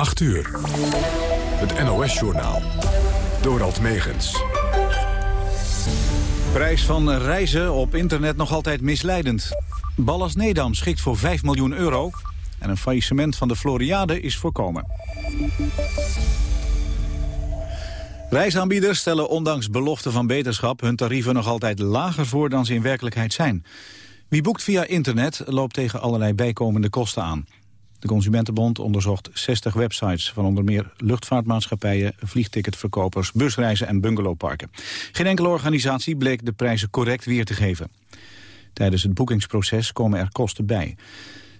8 uur. Het NOS-journaal. Dorald Megens. Prijs van reizen op internet nog altijd misleidend. Ballas Nedam schikt voor 5 miljoen euro. En een faillissement van de Floriade is voorkomen. Reisaanbieders stellen ondanks belofte van beterschap... hun tarieven nog altijd lager voor dan ze in werkelijkheid zijn. Wie boekt via internet loopt tegen allerlei bijkomende kosten aan. De Consumentenbond onderzocht 60 websites... van onder meer luchtvaartmaatschappijen, vliegticketverkopers... busreizen en bungalowparken. Geen enkele organisatie bleek de prijzen correct weer te geven. Tijdens het boekingsproces komen er kosten bij.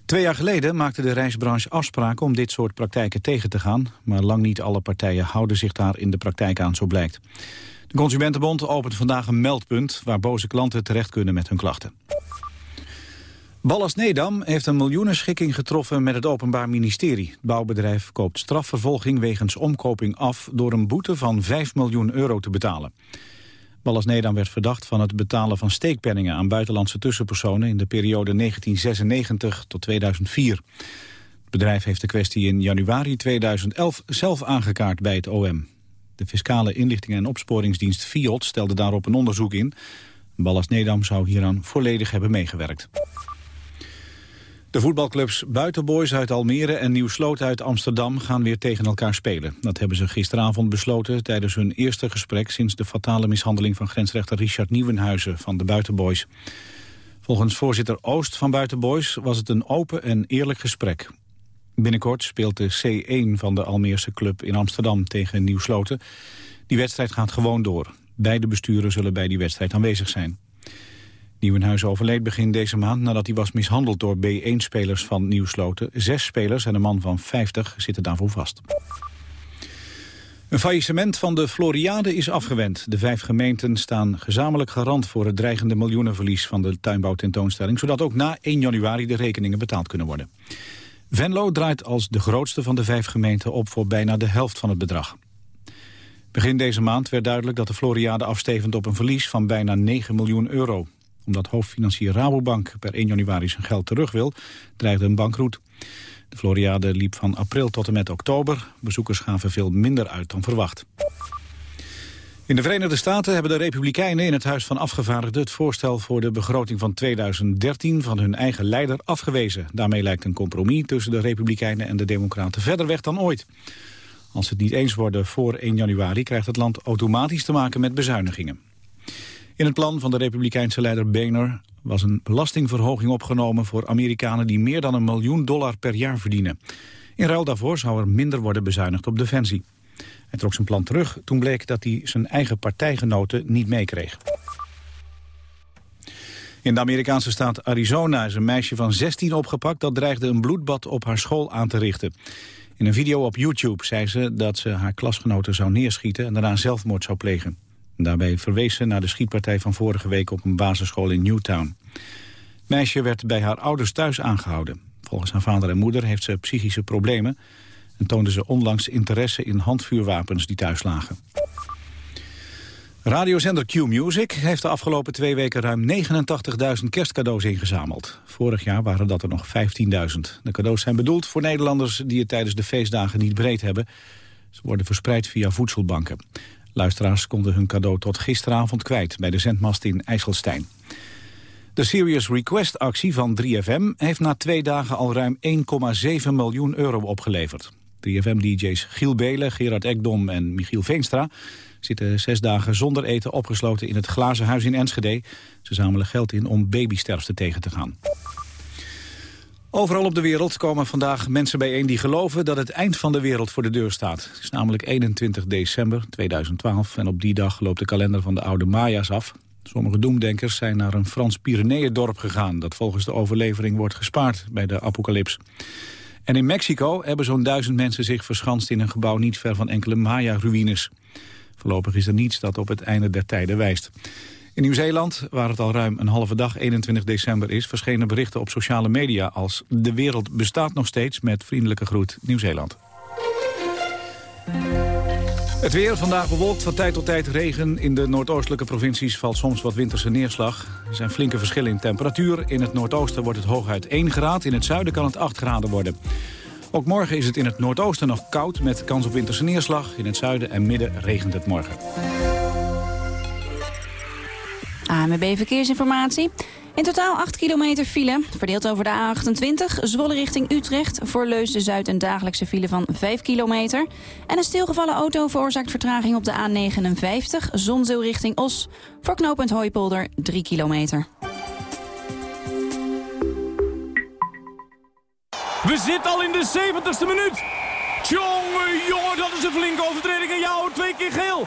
Twee jaar geleden maakte de reisbranche afspraken om dit soort praktijken tegen te gaan. Maar lang niet alle partijen houden zich daar in de praktijk aan, zo blijkt. De Consumentenbond opent vandaag een meldpunt waar boze klanten terecht kunnen met hun klachten. Ballas Nedam heeft een miljoenenschikking getroffen met het Openbaar Ministerie. Het bouwbedrijf koopt strafvervolging wegens omkoping af... door een boete van 5 miljoen euro te betalen. Ballas Nedam werd verdacht van het betalen van steekpenningen... aan buitenlandse tussenpersonen in de periode 1996 tot 2004. Het bedrijf heeft de kwestie in januari 2011 zelf aangekaart bij het OM. De Fiscale Inlichting en Opsporingsdienst FIOD stelde daarop een onderzoek in. Ballas Nedam zou hieraan volledig hebben meegewerkt. De voetbalclubs Buitenboys uit Almere en Nieuw Sloot uit Amsterdam gaan weer tegen elkaar spelen. Dat hebben ze gisteravond besloten tijdens hun eerste gesprek sinds de fatale mishandeling van grensrechter Richard Nieuwenhuizen van de Buitenboys. Volgens voorzitter Oost van Buitenboys was het een open en eerlijk gesprek. Binnenkort speelt de C1 van de Almeerse club in Amsterdam tegen Nieuw Sloten. Die wedstrijd gaat gewoon door. Beide besturen zullen bij die wedstrijd aanwezig zijn. Nieuwenhuizen overleed begin deze maand nadat hij was mishandeld door B1-spelers van Nieuwsloten. Zes spelers en een man van 50 zitten daarvoor vast. Een faillissement van de Floriade is afgewend. De vijf gemeenten staan gezamenlijk garant voor het dreigende miljoenenverlies van de tuinbouwtentoonstelling, zodat ook na 1 januari de rekeningen betaald kunnen worden. Venlo draait als de grootste van de vijf gemeenten op voor bijna de helft van het bedrag. Begin deze maand werd duidelijk dat de Floriade afstevend op een verlies van bijna 9 miljoen euro omdat hoofdfinancier Rabobank per 1 januari zijn geld terug wil, dreigde een bankroet. De Floriade liep van april tot en met oktober. Bezoekers gaven veel minder uit dan verwacht. In de Verenigde Staten hebben de Republikeinen in het Huis van Afgevaardigden... het voorstel voor de begroting van 2013 van hun eigen leider afgewezen. Daarmee lijkt een compromis tussen de Republikeinen en de Democraten verder weg dan ooit. Als het niet eens worden voor 1 januari... krijgt het land automatisch te maken met bezuinigingen. In het plan van de republikeinse leider Boehner was een belastingverhoging opgenomen voor Amerikanen die meer dan een miljoen dollar per jaar verdienen. In ruil daarvoor zou er minder worden bezuinigd op defensie. Hij trok zijn plan terug toen bleek dat hij zijn eigen partijgenoten niet meekreeg. In de Amerikaanse staat Arizona is een meisje van 16 opgepakt... dat dreigde een bloedbad op haar school aan te richten. In een video op YouTube zei ze dat ze haar klasgenoten zou neerschieten... en daarna zelfmoord zou plegen. Daarbij verwees ze naar de schietpartij van vorige week op een basisschool in Newtown. Het meisje werd bij haar ouders thuis aangehouden. Volgens haar vader en moeder heeft ze psychische problemen... en toonde ze onlangs interesse in handvuurwapens die thuis lagen. Radiozender Q-Music heeft de afgelopen twee weken ruim 89.000 kerstcadeaus ingezameld. Vorig jaar waren dat er nog 15.000. De cadeaus zijn bedoeld voor Nederlanders die het tijdens de feestdagen niet breed hebben. Ze worden verspreid via voedselbanken. Luisteraars konden hun cadeau tot gisteravond kwijt bij de zendmast in IJsselstein. De Serious Request actie van 3FM heeft na twee dagen al ruim 1,7 miljoen euro opgeleverd. 3FM-dj's Giel Belen, Gerard Ekdom en Michiel Veenstra zitten zes dagen zonder eten opgesloten in het glazen huis in Enschede. Ze zamelen geld in om babysterfte tegen te gaan. Overal op de wereld komen vandaag mensen bijeen die geloven dat het eind van de wereld voor de deur staat. Het is namelijk 21 december 2012 en op die dag loopt de kalender van de oude Maya's af. Sommige doemdenkers zijn naar een Frans Pyreneeëndorp gegaan... dat volgens de overlevering wordt gespaard bij de apocalyps. En in Mexico hebben zo'n duizend mensen zich verschanst in een gebouw niet ver van enkele Maya-ruïnes. Voorlopig is er niets dat op het einde der tijden wijst. In Nieuw-Zeeland, waar het al ruim een halve dag 21 december is... verschenen berichten op sociale media als... de wereld bestaat nog steeds met vriendelijke groet Nieuw-Zeeland. Het weer vandaag bewolkt, van tijd tot tijd regen. In de noordoostelijke provincies valt soms wat winterse neerslag. Er zijn flinke verschillen in temperatuur. In het noordoosten wordt het hooguit 1 graad. In het zuiden kan het 8 graden worden. Ook morgen is het in het noordoosten nog koud met kans op winterse neerslag. In het zuiden en midden regent het morgen. AMB Verkeersinformatie. In totaal 8 kilometer file, verdeeld over de A28, Zwolle richting Utrecht... voor Leusden Zuid een dagelijkse file van 5 kilometer. En een stilgevallen auto veroorzaakt vertraging op de A59, Zonzeel richting Os... voor knooppunt Hooipolder 3 kilometer. We zitten al in de 70ste minuut. Tjonge, jongen, dat is een flinke overtreding. En jou twee keer geel.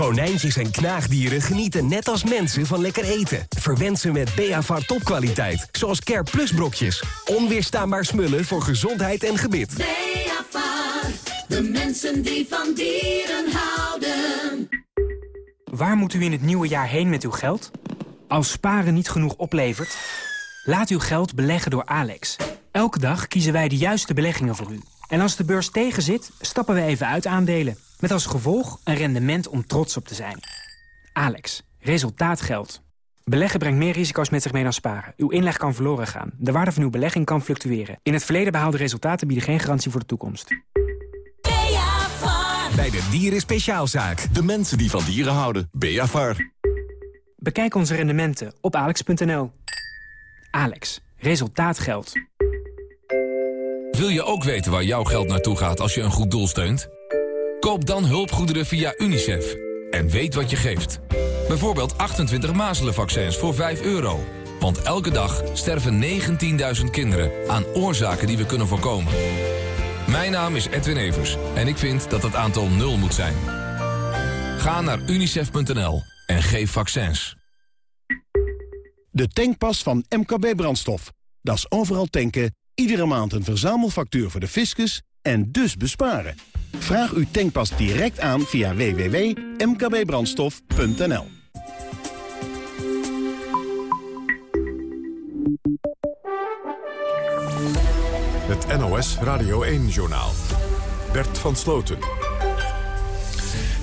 Konijntjes en knaagdieren genieten net als mensen van lekker eten. Verwend ze met Beavar topkwaliteit, zoals Care Plus brokjes. Onweerstaanbaar smullen voor gezondheid en gebit. Beavar, de mensen die van dieren houden. Waar moet u in het nieuwe jaar heen met uw geld? Als sparen niet genoeg oplevert? Laat uw geld beleggen door Alex. Elke dag kiezen wij de juiste beleggingen voor u. En als de beurs tegenzit, stappen we even uit aandelen. Met als gevolg een rendement om trots op te zijn. Alex, resultaat geldt. Beleggen brengt meer risico's met zich mee dan sparen. Uw inleg kan verloren gaan. De waarde van uw belegging kan fluctueren. In het verleden behaalde resultaten bieden geen garantie voor de toekomst. Bij de Dieren Speciaalzaak. De mensen die van dieren houden. Beavar. Bekijk onze rendementen op alex.nl. Alex, resultaat geldt. Wil je ook weten waar jouw geld naartoe gaat als je een goed doel steunt? Koop dan hulpgoederen via UNICEF. En weet wat je geeft. Bijvoorbeeld 28 mazelenvaccins voor 5 euro. Want elke dag sterven 19.000 kinderen aan oorzaken die we kunnen voorkomen. Mijn naam is Edwin Evers en ik vind dat het aantal nul moet zijn. Ga naar unicef.nl en geef vaccins. De tankpas van MKB Brandstof. Dat is overal tanken, iedere maand een verzamelfactuur voor de fiscus en dus besparen. Vraag uw tankpas direct aan via www.mkbbrandstof.nl Het NOS Radio 1-journaal. Bert van Sloten.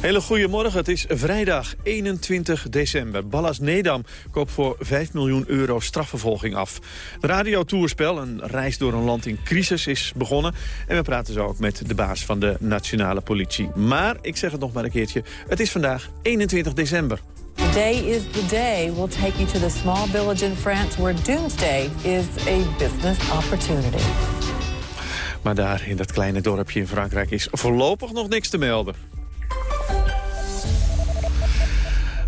Hele goedemorgen, het is vrijdag 21 december. Ballas Nedam koopt voor 5 miljoen euro strafvervolging af. De radiotourspel, een reis door een land in crisis, is begonnen. En we praten zo ook met de baas van de nationale politie. Maar, ik zeg het nog maar een keertje, het is vandaag 21 december. Today is the day we'll take you to the small village in France... where doomsday is a business opportunity. Maar daar in dat kleine dorpje in Frankrijk is voorlopig nog niks te melden.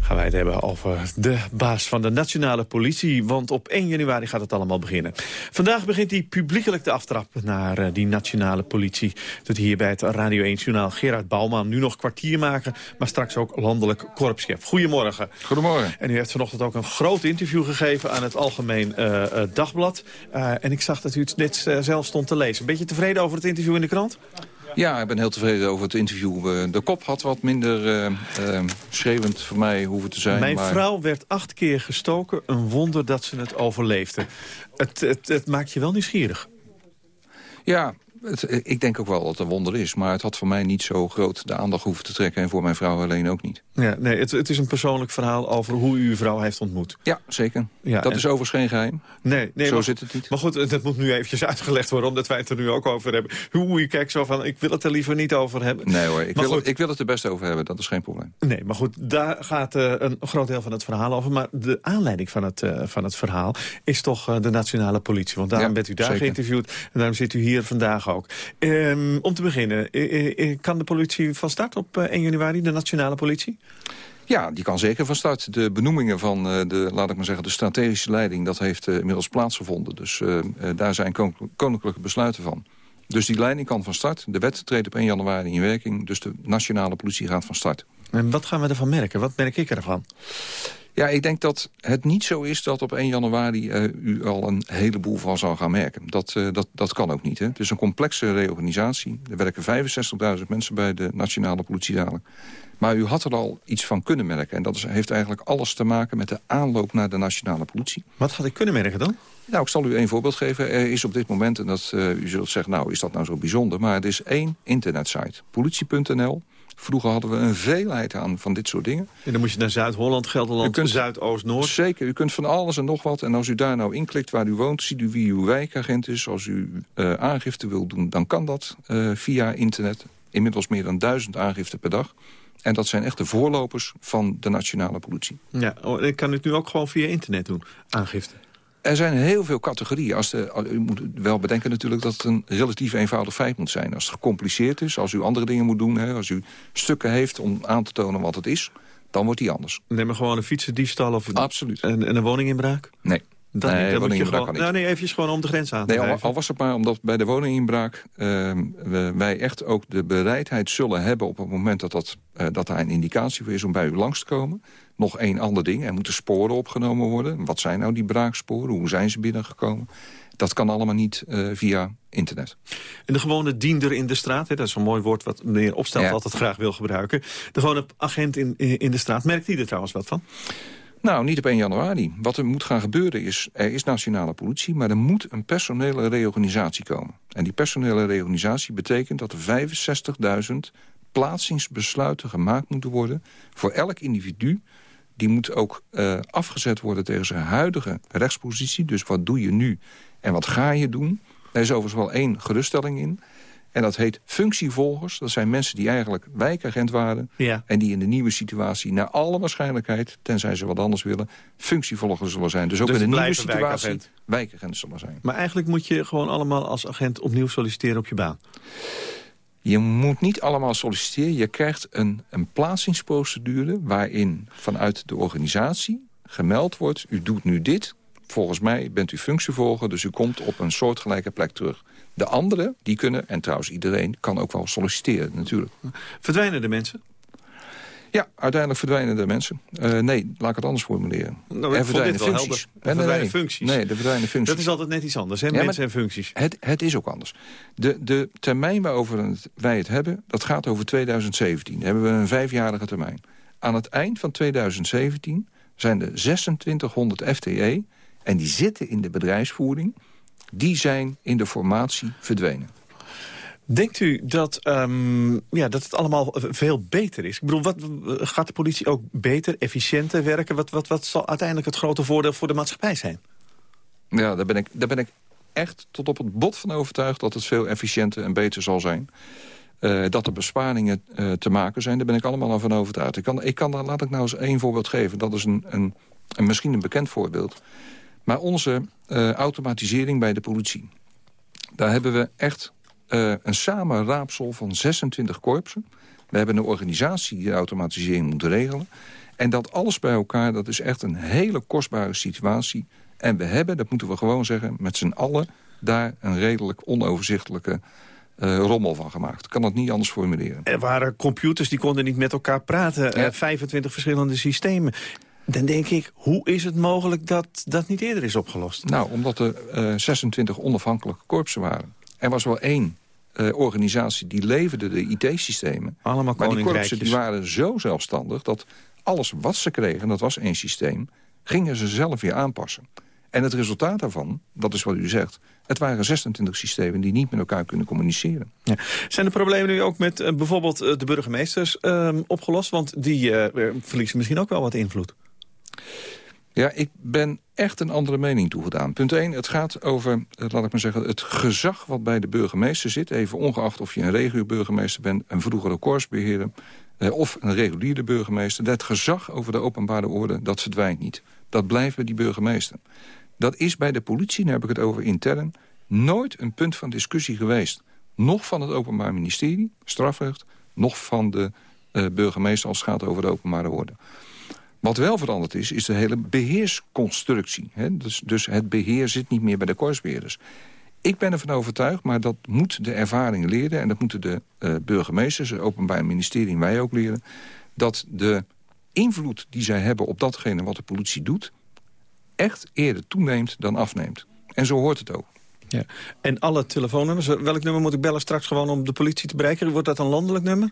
Gaan wij het hebben over de baas van de nationale politie. Want op 1 januari gaat het allemaal beginnen. Vandaag begint hij publiekelijk de aftrap naar uh, die nationale politie. Doet hier bij het Radio 1 Journaal Gerard Bouwman. Nu nog kwartier maken, maar straks ook landelijk korpschef. Goedemorgen. Goedemorgen. En u heeft vanochtend ook een groot interview gegeven aan het Algemeen uh, uh, Dagblad. en ik zag dat u het net zelf stond te lezen. Een beetje tevreden over het interview in de krant? Ja, ik ben heel tevreden over het interview. De kop had wat minder uh, schreeuwend voor mij hoeven te zijn. Mijn maar... vrouw werd acht keer gestoken. Een wonder dat ze het overleefde. Het, het, het maakt je wel nieuwsgierig. Ja, het, ik denk ook wel dat het een wonder is. Maar het had voor mij niet zo groot de aandacht hoeven te trekken. En voor mijn vrouw alleen ook niet. Ja, nee, het, het is een persoonlijk verhaal over hoe u uw vrouw heeft ontmoet. Ja, zeker. Ja, dat en... is overigens geen geheim. Nee, nee zo maar, zit het niet. Maar goed, dat moet nu eventjes uitgelegd worden... omdat wij het er nu ook over hebben. Hoe u kijkt zo van, ik wil het er liever niet over hebben. Nee hoor, ik, wil, goed, ik wil het er best over hebben. Dat is geen probleem. Nee, maar goed, daar gaat uh, een groot deel van het verhaal over. Maar de aanleiding van het, uh, van het verhaal is toch uh, de nationale politie. Want daarom ja, bent u daar zeker. geïnterviewd. En daarom zit u hier vandaag Um, om te beginnen, kan de politie van start op 1 januari, de nationale politie? Ja, die kan zeker van start. De benoemingen van de, laat ik maar zeggen, de strategische leiding... dat heeft inmiddels plaatsgevonden. Dus daar zijn koninklijke besluiten van. Dus die leiding kan van start. De wet treedt op 1 januari in werking. Dus de nationale politie gaat van start. En wat gaan we ervan merken? Wat merk ik ervan? Ja, ik denk dat het niet zo is dat op 1 januari uh, u al een heleboel van zal gaan merken. Dat, uh, dat, dat kan ook niet. Hè. Het is een complexe reorganisatie. Er werken 65.000 mensen bij de nationale politie dadelijk. Maar u had er al iets van kunnen merken. En dat is, heeft eigenlijk alles te maken met de aanloop naar de nationale politie. Wat had ik kunnen merken dan? Nou, ik zal u één voorbeeld geven. Er is op dit moment, en dat, uh, u zult zeggen, nou, is dat nou zo bijzonder? Maar er is één internetsite, politie.nl. Vroeger hadden we een veelheid aan van dit soort dingen. En dan moet je naar Zuid-Holland, Gelderland, kunt, Zuidoost, Noord. Zeker, u kunt van alles en nog wat. En als u daar nou inklikt waar u woont, ziet u wie uw wijkagent is. Als u uh, aangifte wil doen, dan kan dat uh, via internet. Inmiddels meer dan duizend aangiften per dag. En dat zijn echt de voorlopers van de nationale politie. Ja, oh, ik kan het nu ook gewoon via internet doen, aangifte. Er zijn heel veel categorieën. Als de, u moet wel bedenken natuurlijk dat het een relatief eenvoudig feit moet zijn. Als het gecompliceerd is, als u andere dingen moet doen... Hè, als u stukken heeft om aan te tonen wat het is, dan wordt die anders. Neem maar gewoon een fietsendiefstal of Absoluut. En een woninginbraak? Nee. Dat nee, niet, dan moet je gewoon, nou, nee, even gewoon om de grens aan te nee, al, al, was het maar omdat bij de woninginbraak uh, wij echt ook de bereidheid zullen hebben... op het moment dat, dat, uh, dat daar een indicatie voor is om bij u langs te komen. Nog één ander ding, er moeten sporen opgenomen worden. Wat zijn nou die braaksporen? Hoe zijn ze binnengekomen? Dat kan allemaal niet uh, via internet. En de gewone diender in de straat, hè, dat is een mooi woord... wat meneer Opstel ja. altijd graag wil gebruiken. De gewone agent in, in de straat, merkt hij er trouwens wat van? Nou, niet op 1 januari. Wat er moet gaan gebeuren is, er is nationale politie... maar er moet een personele reorganisatie komen. En die personele reorganisatie betekent dat er 65.000 plaatsingsbesluiten gemaakt moeten worden... voor elk individu. Die moet ook uh, afgezet worden tegen zijn huidige rechtspositie. Dus wat doe je nu en wat ga je doen? Er is overigens wel één geruststelling in... En dat heet functievolgers. Dat zijn mensen die eigenlijk wijkagent waren... Ja. en die in de nieuwe situatie naar alle waarschijnlijkheid... tenzij ze wat anders willen, functievolgers zullen zijn. Dus ook dus in de nieuwe situatie wijkagent. wijkagent zullen zijn. Maar eigenlijk moet je gewoon allemaal als agent opnieuw solliciteren op je baan. Je moet niet allemaal solliciteren. Je krijgt een, een plaatsingsprocedure waarin vanuit de organisatie gemeld wordt... u doet nu dit, volgens mij bent u functievolger... dus u komt op een soortgelijke plek terug. De anderen, die kunnen, en trouwens iedereen, kan ook wel solliciteren natuurlijk. Verdwijnen de mensen? Ja, uiteindelijk verdwijnen de mensen. Uh, nee, laat ik het anders formuleren. Nou, er verdwijnen functies. Er nee, verdwijnen nee, functies. Nee, er verdwijnen functies. Dat is altijd net iets anders, hè? Ja, mensen en functies. Het, het is ook anders. De, de termijn waarover wij het hebben, dat gaat over 2017. Dan hebben we een vijfjarige termijn. Aan het eind van 2017 zijn er 2600 FTE... en die zitten in de bedrijfsvoering die zijn in de formatie verdwenen. Denkt u dat, um, ja, dat het allemaal veel beter is? Ik bedoel, wat, gaat de politie ook beter, efficiënter werken? Wat, wat, wat zal uiteindelijk het grote voordeel voor de maatschappij zijn? Ja, daar ben ik, daar ben ik echt tot op het bot van overtuigd... dat het veel efficiënter en beter zal zijn. Uh, dat er besparingen uh, te maken zijn, daar ben ik allemaal van overtuigd. Ik kan, ik kan daar, laat ik nou eens één voorbeeld geven. Dat is een, een, een misschien een bekend voorbeeld. Maar onze uh, automatisering bij de politie. Daar hebben we echt uh, een samenraapsel van 26 korpsen. We hebben een organisatie die de automatisering moet regelen. En dat alles bij elkaar, dat is echt een hele kostbare situatie. En we hebben, dat moeten we gewoon zeggen, met z'n allen... daar een redelijk onoverzichtelijke uh, rommel van gemaakt. Ik kan dat niet anders formuleren. Er waren computers die konden niet met elkaar praten. Ja. Uh, 25 verschillende systemen. Dan denk ik, hoe is het mogelijk dat dat niet eerder is opgelost? Nou, omdat er uh, 26 onafhankelijke korpsen waren. Er was wel één uh, organisatie die leverde de IT-systemen. Allemaal maar die korpsen die waren zo zelfstandig... dat alles wat ze kregen, dat was één systeem... gingen ze zelf weer aanpassen. En het resultaat daarvan, dat is wat u zegt... het waren 26 systemen die niet met elkaar kunnen communiceren. Ja. Zijn de problemen nu ook met uh, bijvoorbeeld de burgemeesters uh, opgelost? Want die verliezen misschien ook wel wat invloed. Ja, ik ben echt een andere mening toegedaan. Punt 1, het gaat over, laat ik maar zeggen, het gezag wat bij de burgemeester zit. Even ongeacht of je een regio-burgemeester bent, een vroegere koersbeheerder... Eh, of een reguliere burgemeester. Dat gezag over de openbare orde, dat verdwijnt niet. Dat blijft bij die burgemeester. Dat is bij de politie, daar heb ik het over intern... nooit een punt van discussie geweest. Nog van het Openbaar Ministerie, strafrecht... nog van de uh, burgemeester als het gaat over de openbare orde. Wat wel veranderd is, is de hele beheersconstructie. Hè? Dus, dus het beheer zit niet meer bij de korpsbeheerders. Ik ben ervan overtuigd, maar dat moet de ervaring leren... en dat moeten de uh, burgemeesters, het openbaar ministerie en wij ook leren... dat de invloed die zij hebben op datgene wat de politie doet... echt eerder toeneemt dan afneemt. En zo hoort het ook. Ja. En alle telefoonnummers, welk nummer moet ik bellen straks gewoon om de politie te bereiken? Wordt dat een landelijk nummer?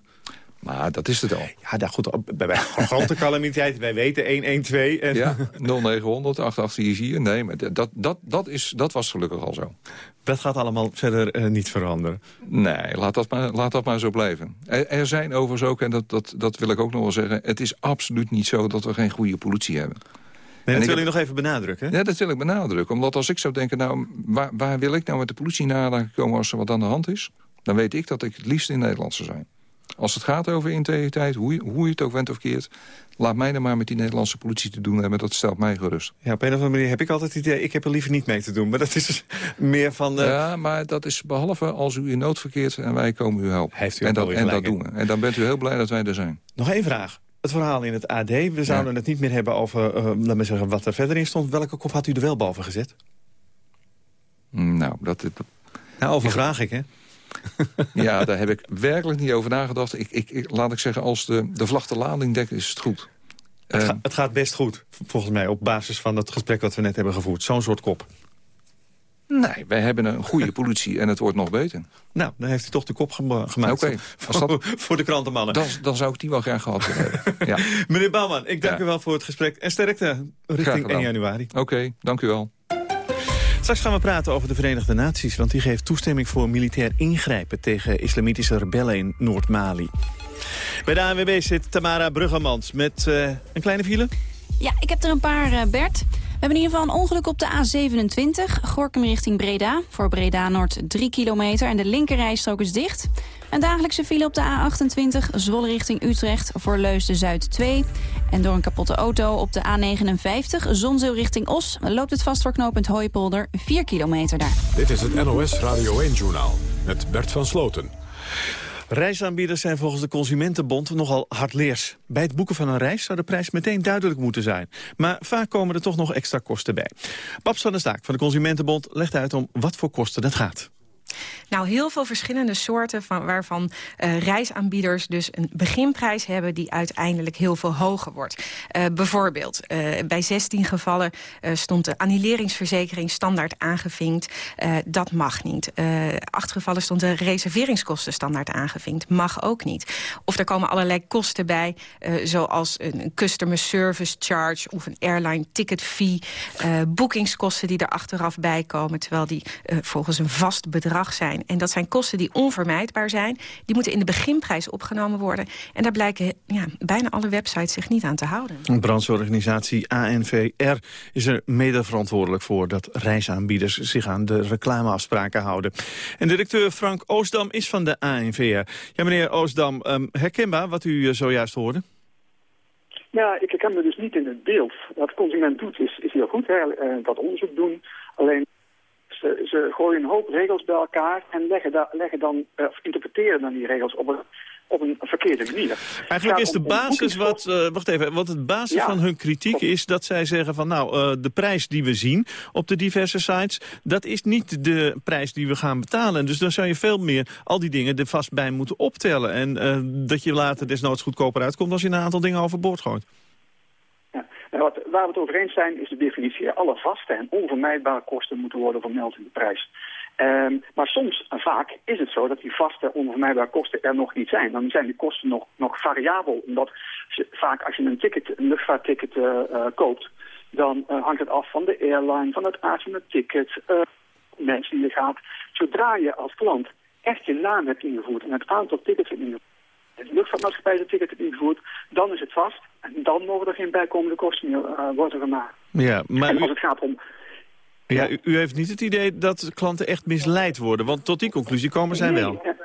Maar dat is het al. Ja, daar goed, bij, bij grote calamiteit, wij weten 112. En... Ja, 0900 8844. Nee, maar dat, dat, dat, is, dat was gelukkig al zo. Dat gaat allemaal verder uh, niet veranderen? Nee, laat dat maar, laat dat maar zo blijven. Er, er, zijn overigens ook, en dat, dat, dat wil ik ook nog wel zeggen... het is absoluut niet zo dat we geen goede politie hebben. Nee, dat wil ik nog even benadrukken. Ja, dat wil ik benadrukken. Omdat als ik zou denken, nou, waar, waar wil ik nou met de politie naar komen als er wat aan de hand is? Dan weet ik dat ik het liefst in Nederland zou zijn. Als het gaat over integriteit, hoe je, hoe je het ook went of keert... laat mij dan maar met die Nederlandse politie te doen hebben. Dat stelt mij gerust. Ja, op een of andere manier heb ik altijd het idee... ik heb er liever niet mee te doen. Maar dat is dus meer van... Uh... Ja, maar dat is behalve als u in nood verkeert... en wij komen u helpen. Heeft u en dat, en dat doen we. En dan bent u heel blij dat wij er zijn. Nog één vraag. Het verhaal in het AD. We zouden het niet meer hebben over uh, laat zeggen, wat er verder in stond. Welke kop had u er wel boven gezet? Nou, dat... dat... Nou, overvraag ik, hè? ja, daar heb ik werkelijk niet over nagedacht. Ik, ik, laat ik zeggen, als de, de vlag de lading dekt, is het goed. Het, uh, het, gaat best goed, volgens mij, op basis van het gesprek wat we net hebben gevoerd. Zo'n soort kop. Nee, wij hebben een goede politie en het wordt nog beter. Nou, dan heeft hij toch de kop gemaakt okay, voor, dat, voor de krantenmannen. Dan, dan zou ik die wel graag gehad hebben. ja. Meneer Bouwman, ik dank ja. u wel voor het gesprek. En sterkte richting 1 januari. Oké, okay, dank u wel. Straks gaan we praten over de Verenigde Naties... want die geeft toestemming voor militair ingrijpen... tegen islamitische rebellen in Noord-Mali. Bij de ANWB zit Tamara Bruggemans met uh, een kleine file. Ja, ik heb er een paar, uh, Bert. We hebben in ieder geval een ongeluk op de A27, Gorkum richting Breda. Voor Breda Noord 3 kilometer en de linkerrijstrook is dicht. Een dagelijkse file op de A28, Zwolle richting Utrecht, voor Leusden Zuid 2. En door een kapotte auto op de A59, Zonzeel richting Os... loopt het vast voor knooppunt Hooipolder 4 kilometer daar. Dit is het NOS Radio 1-journaal met Bert van Sloten. Reisaanbieders zijn volgens de Consumentenbond nogal hardleers. Bij het boeken van een reis zou de prijs meteen duidelijk moeten zijn. Maar vaak komen er toch nog extra kosten bij. Paps van der Staak van de Consumentenbond legt uit om wat voor kosten het gaat. Nou, heel veel verschillende soorten van, waarvan uh, reisaanbieders dus een beginprijs hebben die uiteindelijk heel veel hoger wordt. Uh, bijvoorbeeld, uh, bij 16 gevallen stond de annuleringsverzekering standaard aangevinkt. dat mag niet. acht gevallen stond de reserveringskosten standaard aangevinkt. Mag ook niet. Of er komen allerlei kosten bij, zoals een customer service charge of een airline ticket fee. boekingskosten die er achteraf bij komen, terwijl die volgens een vast bedrag zijn. En dat zijn kosten die onvermijdbaar zijn. Die moeten in de beginprijs opgenomen worden. En daar blijken ja, bijna alle websites zich niet aan te houden. De brandsorganisatie ANVR is er mede verantwoordelijk voor... dat reisaanbieders zich aan de reclameafspraken houden. En directeur Frank Oostdam is van de ANVR. Ja, meneer Oostdam, um, herkenbaar wat u zojuist hoorde? Ja, ik herken me dus niet in het beeld. Wat consument doet is, is heel goed, hè, dat onderzoek doen. Alleen ze, ze, gooien een hoop regels bij elkaar en leggen, da, leggen dan, of interpreteren dan die regels op een, op een verkeerde manier. Eigenlijk is de basis wat, uh, wacht even, wat het basis ja. van hun kritiek is dat zij zeggen van nou, uh, de prijs die we zien op de diverse sites, dat is niet de prijs die we gaan betalen. Dus dan zou je veel meer al die dingen er vast bij moeten optellen. En uh, dat je later desnoods goedkoper uitkomt als je een aantal dingen overboord gooit. Wat, waar we het over eens zijn is de definitie. Alle vaste en onvermijdbare kosten moeten worden vermeld in de prijs. Um, maar soms en vaak is het zo dat die vaste onvermijdbare kosten er nog niet zijn. Dan zijn die kosten nog, nog variabel. Omdat vaak als je een ticket, luchtvaartticket uh, uh, koopt, dan hangt het af van de airline, van het aard van het ticket, mensen die je gaat. Zodra je als klant echt je naam hebt ingevoerd en het aantal tickets hebt ingevoerd, de luchtvaartmaatschappij de ticket hebt ingevoerd, dan is het vast. En dan mogen er geen bijkomende kosten meer uh, worden gemaakt. Ja, maar en als het gaat om... Ja, u, u, heeft niet het idee dat klanten echt misleid worden, want tot die conclusie komen zij wel. Ja,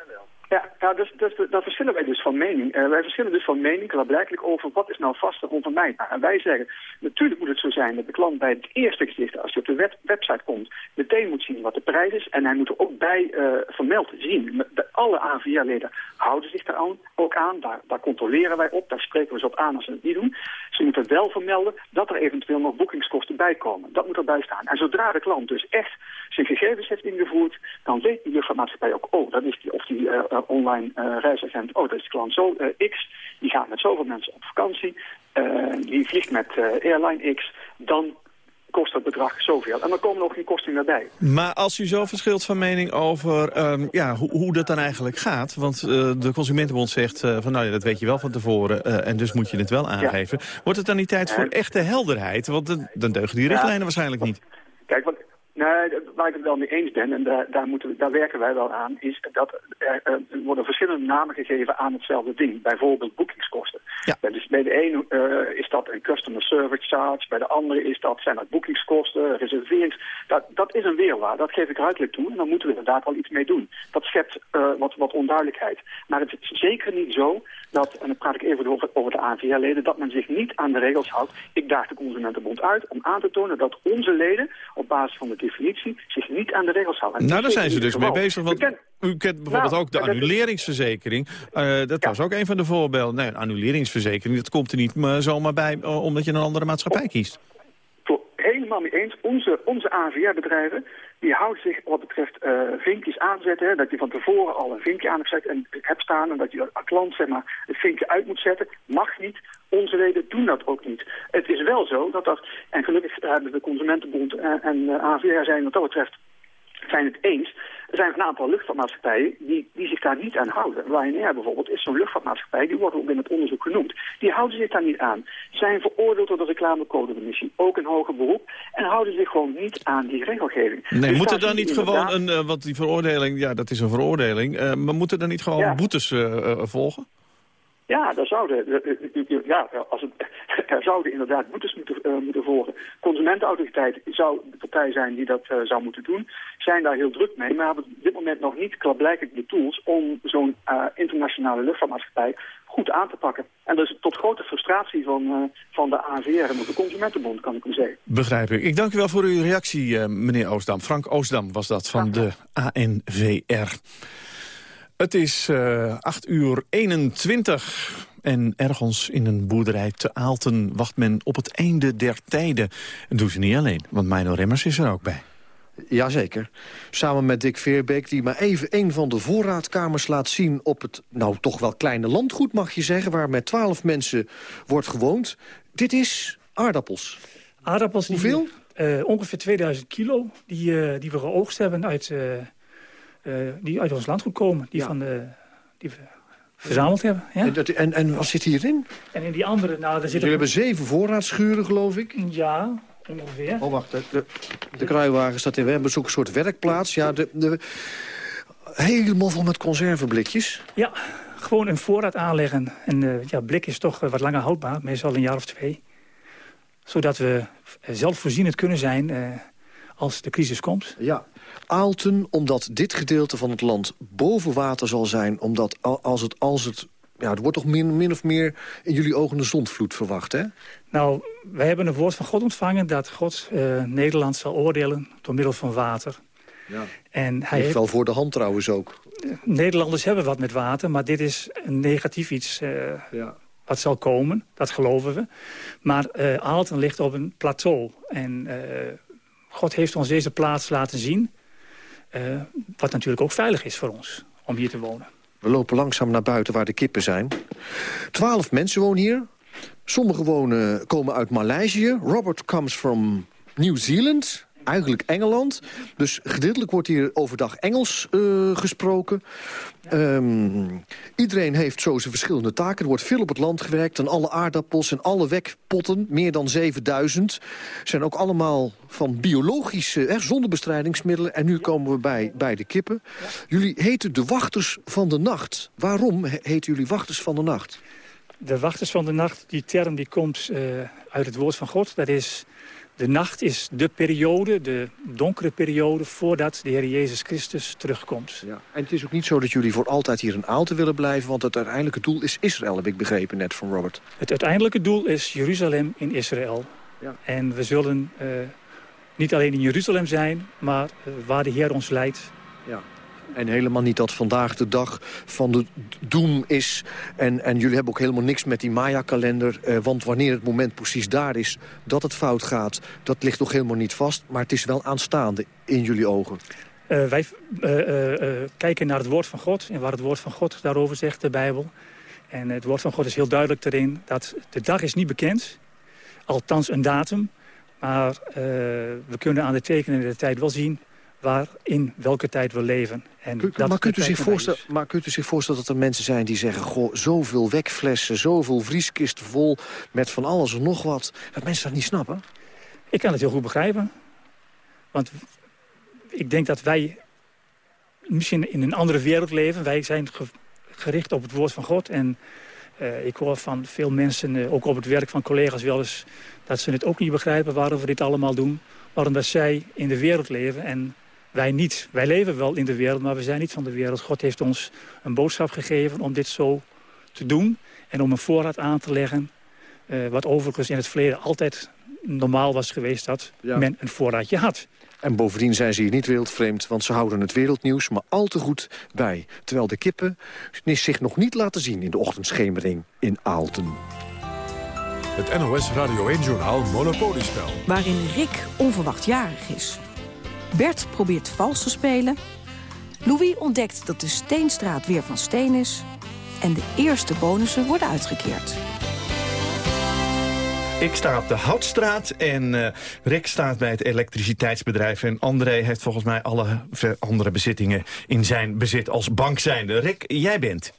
ja, ja dus, dus, daar verschillen wij dus van mening. Uh, wij verschillen dus van mening klaarblijkelijk over wat is nou vast en onvermijdbaar. En wij zeggen, natuurlijk moet het zo zijn dat de klant bij het eerste gezicht, als je op de web, website komt, meteen moet zien wat de prijs is. En hij moet er ook bij uh, vermeld zien. De, alle AVR-leden houden zich daar aan, ook aan. Daar, controleren wij op, daar spreken we ze op aan als ze het niet doen. Ze moeten wel vermelden dat er eventueel nog boekingskosten bij komen. Dat moet erbij staan. En zodra de klant dus echt zijn gegevens heeft ingevoerd, dan weet die luchtvaartmaatschappij ook, oh, dat is die, of die uh, online uh, reisagent, oh, dat is klant zo uh, X, die gaat met zoveel mensen op vakantie, die vliegt met airline X, dan kost dat bedrag zoveel. En dan komen nog geen kosten meer bij. Maar als u zo verschilt van mening over um, ja, hoe, hoe dat dan eigenlijk gaat... want uh, de Consumentenbond zegt uh, van nou ja, dat weet je wel van tevoren... Uh, en dus moet je het wel aangeven. Ja. Wordt het dan niet tijd voor echte helderheid? Want dan, dan deugen die richtlijnen ja. waarschijnlijk niet. Kijk, want Nee, waar ik het wel mee eens ben, en daar, daar, moeten we, daar werken wij wel aan, is dat er, er, worden verschillende namen gegeven aan hetzelfde ding. Bijvoorbeeld boekingskosten. Ja. Dus bij de ene uh, is dat een customer service charge, bij de andere is dat, zijn dat boekingskosten, reserverings. Dat, dat is een weerwaar, dat geef ik ruidelijk toe en dan moeten we inderdaad wel iets mee doen. Dat schept uh, wat, wat onduidelijkheid. Maar het is zeker niet zo dat, en dan praat ik even over, over de AVR-leden, dat men zich niet aan de regels houdt. Ik daag de Consumentenbond uit om aan te tonen dat onze leden op basis van de definitie zich niet aan de regels houden. Nou, daar zijn ze dus mee bezig. Want u kent bijvoorbeeld nou, ook de annuleringsverzekering. Uh, dat ja. was ook een van de voorbeelden. Nee, een annuleringsverzekering, dat komt er niet zomaar bij... Uh, omdat je een andere maatschappij kiest. Helemaal mee eens. Onze, onze AVR-bedrijven die houden zich wat betreft uh, vinkjes aanzetten. Hè, dat je van tevoren al een vinkje aan hebt, gezet en, hebt staan... en dat je als klant zeg maar, het vinkje uit moet zetten. Mag niet. Onze leden doen dat ook niet. Het is wel zo dat dat... en gelukkig hebben de Consumentenbond en, en uh, AVR zijn wat dat betreft zijn het eens. Er zijn een aantal luchtvaartmaatschappijen die, die zich daar niet aan houden. Ryanair bijvoorbeeld is zo'n luchtvaartmaatschappij, die wordt ook in het onderzoek genoemd. Die houden zich daar niet aan. Zijn veroordeeld door de reclamecodecommissie, ook een hoger beroep, en houden zich gewoon niet aan die regelgeving. Nee, dus moet er dan niet gewoon een, uh, want die veroordeling, ja dat is een veroordeling, uh, maar moeten er niet gewoon ja. boetes uh, volgen? Ja, daar zouden, ja, als het, er zouden inderdaad boetes moeten, uh, moeten volgen. Consumentenautoriteit zou de partij zijn die dat uh, zou moeten doen. Zijn daar heel druk mee, maar hebben op dit moment nog niet klaarblijkelijk de tools om zo'n uh, internationale luchtvaartmaatschappij goed aan te pakken. En dat is tot grote frustratie van, van de ANVR en de Consumentenbond, kan ik u zeggen. Begrijp ik. Ik dank u wel voor uw reactie, meneer Oostdam. Frank Oostdam was dat van de ANVR. Het is uh, 8 uur 21 en ergens in een boerderij te Aalten wacht men op het einde der tijden. En doet ze niet alleen, want Mino Remmers is er ook bij. Jazeker. Samen met Dick Veerbeek, die maar even een van de voorraadkamers laat zien... op het, nou, toch wel kleine landgoed, mag je zeggen... waar met twaalf mensen wordt gewoond. Dit is aardappels. Aardappels. Hoeveel? Die, uh, ongeveer 2000 kilo, die, uh, die we geoogst hebben uit... Uh, die uit ons landgoed komen, die, ja. van de, die we verzameld hebben. Ja. En, dat, en, en wat zit hierin? En in die andere... Nou, daar zit Jullie hebben zeven voorraadschuren, geloof ik? Ja, ongeveer. Oh, wacht. De, de, kruiwagen staat in. We hebben zo'n soort werkplaats. Ja, de, de, helemaal vol met conserveblikjes. Ja, gewoon een voorraad aanleggen. En uh, ja, blik is toch uh, wat langer houdbaar, meestal een jaar of twee. Zodat we zelfvoorzienend kunnen zijn uh, als de crisis komt. Ja, Aalten, omdat dit gedeelte van het land boven water zal zijn... omdat als het, als het ja, het wordt toch min, min of meer in jullie ogen een zondvloed verwacht, hè? Nou, wij hebben een woord van God ontvangen... dat God uh, Nederland zal oordelen door middel van water. Ja. En hij heeft wel voor de hand trouwens ook. Nederlanders hebben wat met water, maar dit is een negatief iets... Uh, ja. wat zal komen, dat geloven we. Maar uh, Aalten ligt op een plateau. En God heeft ons deze plaats laten zien... Wat natuurlijk ook veilig is voor ons, om hier te wonen. We lopen langzaam naar buiten waar de kippen zijn. Twaalf mensen wonen hier. Sommigen wonen, komen uit Maleisië. Robert comes from New Zealand eigenlijk Engeland. Dus gedeeltelijk wordt hier overdag Engels uh, gesproken. Um, iedereen heeft zo zijn verschillende taken. Er wordt veel op het land gewerkt. En alle aardappels en alle wekpotten, meer dan 7000... zijn ook allemaal van biologische, hè, zonder bestrijdingsmiddelen. En nu komen we bij, bij de kippen. Jullie heten de wachters van de nacht. Waarom heten jullie wachters van de nacht? De wachters van de nacht, die term die komt uh, uit het woord van God. Dat is de nacht is de periode, de donkere periode... voordat de Heer Jezus Christus terugkomt. Ja. En het is ook niet zo dat jullie voor altijd hier een Aalten willen blijven... want het uiteindelijke doel is Israël, heb ik begrepen net van Robert. Het uiteindelijke doel is Jeruzalem in Israël. Ja. En we zullen uh, niet alleen in Jeruzalem zijn... maar uh, waar de Heer ons leidt, ja. En helemaal niet dat vandaag de dag van de doem is. En, en jullie hebben ook helemaal niks met die Maya-kalender. eh, want wanneer het moment precies daar is dat het fout gaat... dat ligt nog helemaal niet vast. Maar het is wel aanstaande in jullie ogen. Eh, wij eh, eh, kijken naar het woord van God en wat het woord van God daarover zegt, de Bijbel. En het woord van God is heel duidelijk erin dat de dag is niet bekend. Althans een datum. Maar we kunnen aan de tekenen in de tijd wel zien waar in welke tijd we leven. En dat maar, kunt u zich voorstellen, maar kunt u zich voorstellen dat er mensen zijn die zeggen... goh, zoveel wekflessen, zoveel vrieskisten vol met van alles en nog wat... dat mensen dat niet snappen? Ik kan het heel goed begrijpen. Want ik denk dat wij misschien in een andere wereld leven. Wij zijn ge- gericht op het woord van God. En eh, ik hoor van veel mensen, eh, ook op het werk van collega's wel eens... dat ze het ook niet begrijpen waarom we dit allemaal doen. Waarom dat zij in de wereld leven en wij niet. Wij leven wel in de wereld, maar we zijn niet van de wereld. God heeft ons een boodschap gegeven om dit zo te doen. En om een voorraad aan te leggen. eh, wat overigens in het verleden altijd normaal was geweest dat men een voorraadje had. En bovendien zijn ze hier niet wereldvreemd, want ze houden het wereldnieuws maar al te goed bij. Terwijl de kippen zich nog niet laten zien in de ochtendschemering in Aalten. Het NOS Radio 1-journaal Monopoliespel. waarin Rick onverwacht jarig is. Bert probeert vals te spelen. Louis ontdekt dat de Steenstraat weer van steen is. En de eerste bonussen worden uitgekeerd. Ik sta op de Houtstraat en eh, Rick staat bij het elektriciteitsbedrijf. En André heeft volgens mij alle andere bezittingen in zijn bezit als bank zijnde. Rick, jij bent?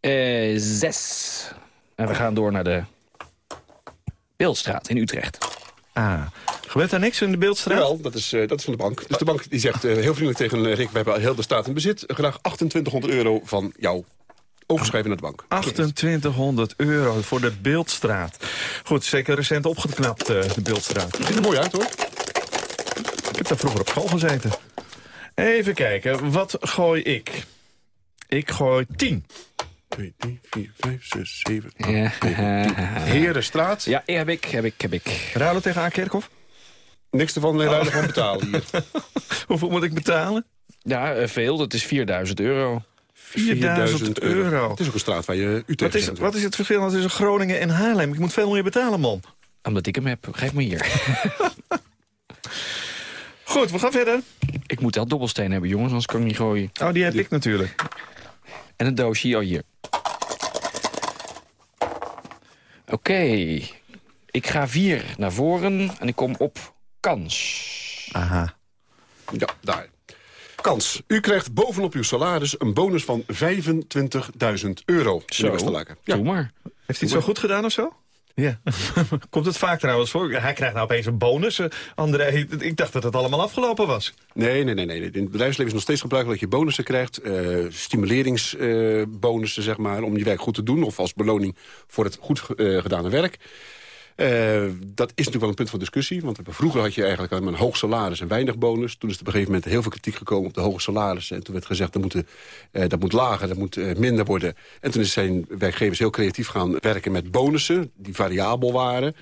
Eh, zes. En we gaan door naar de Beeldstraat in Utrecht. Ah, gebeurt daar niks in de Beeldstraat? Jawel, dat is, eh, dat is van de bank. Dus de bank die zegt eh, heel vriendelijk tegen eh, Rick... we hebben heel de staat in bezit. Graag 2800 euro van jou overschrijven naar de bank. 2800 euro voor de Beeldstraat. Goed, zeker recent opgeknapt, eh, de Beeldstraat. Ziet er mooi uit, hoor. Ik heb daar vroeger op school gezeten. Even kijken, wat gooi ik? Ik gooi 10. 2, 3, 4, 5, 6, 7, 8, Ja. 9, 10. Herenstraat. Ja, heb ik, heb ik, heb ik. Ruilen tegen A. Kerkhof? Niks ervan, nee, ruilen gewoon betalen hier. Hoeveel moet ik betalen? Ja, eh, veel. Dat is 4000 euro. 4000 euro. Het is ook een straat waar je Utrecht Wat is, bent. wat is het verschil tussen Groningen en Haarlem? Ik moet veel meer betalen, man. Omdat ik hem heb. Geef me hier. Goed, we gaan verder. Ik moet wel dobbelsteen hebben, jongens, anders kan ik niet gooien. Oh, die heb ik natuurlijk. En een doosje, oh hier. Oké. Ik ga vier naar voren en ik kom op kans. Aha. Ja, daar. Kans. U krijgt bovenop uw salaris een bonus van 25.000 euro. Zo, Westerlaken. Ja. Doe maar. Heeft hij het zo goed gedaan of zo? Ja. Komt het vaak trouwens voor? Hij krijgt nou opeens een bonus. eh, André, ik dacht dat het allemaal afgelopen was. Nee, nee, nee, nee. In het bedrijfsleven is nog steeds gebruikelijk dat je bonussen krijgt. eh stimuleringsbonussen, zeg maar, om je werk goed te doen. Of als beloning voor het goed eh, gedane werk. Eh, dat is natuurlijk wel een punt van discussie. Want vroeger had je eigenlijk alleen maar een hoog salaris en weinig bonus. Toen is er op een gegeven moment heel veel kritiek gekomen op de hoge salarissen. En toen werd gezegd, dat moet, eh, dat moet lager, dat moet eh, minder worden. En toen zijn werkgevers heel creatief gaan werken met bonussen... die variabel waren.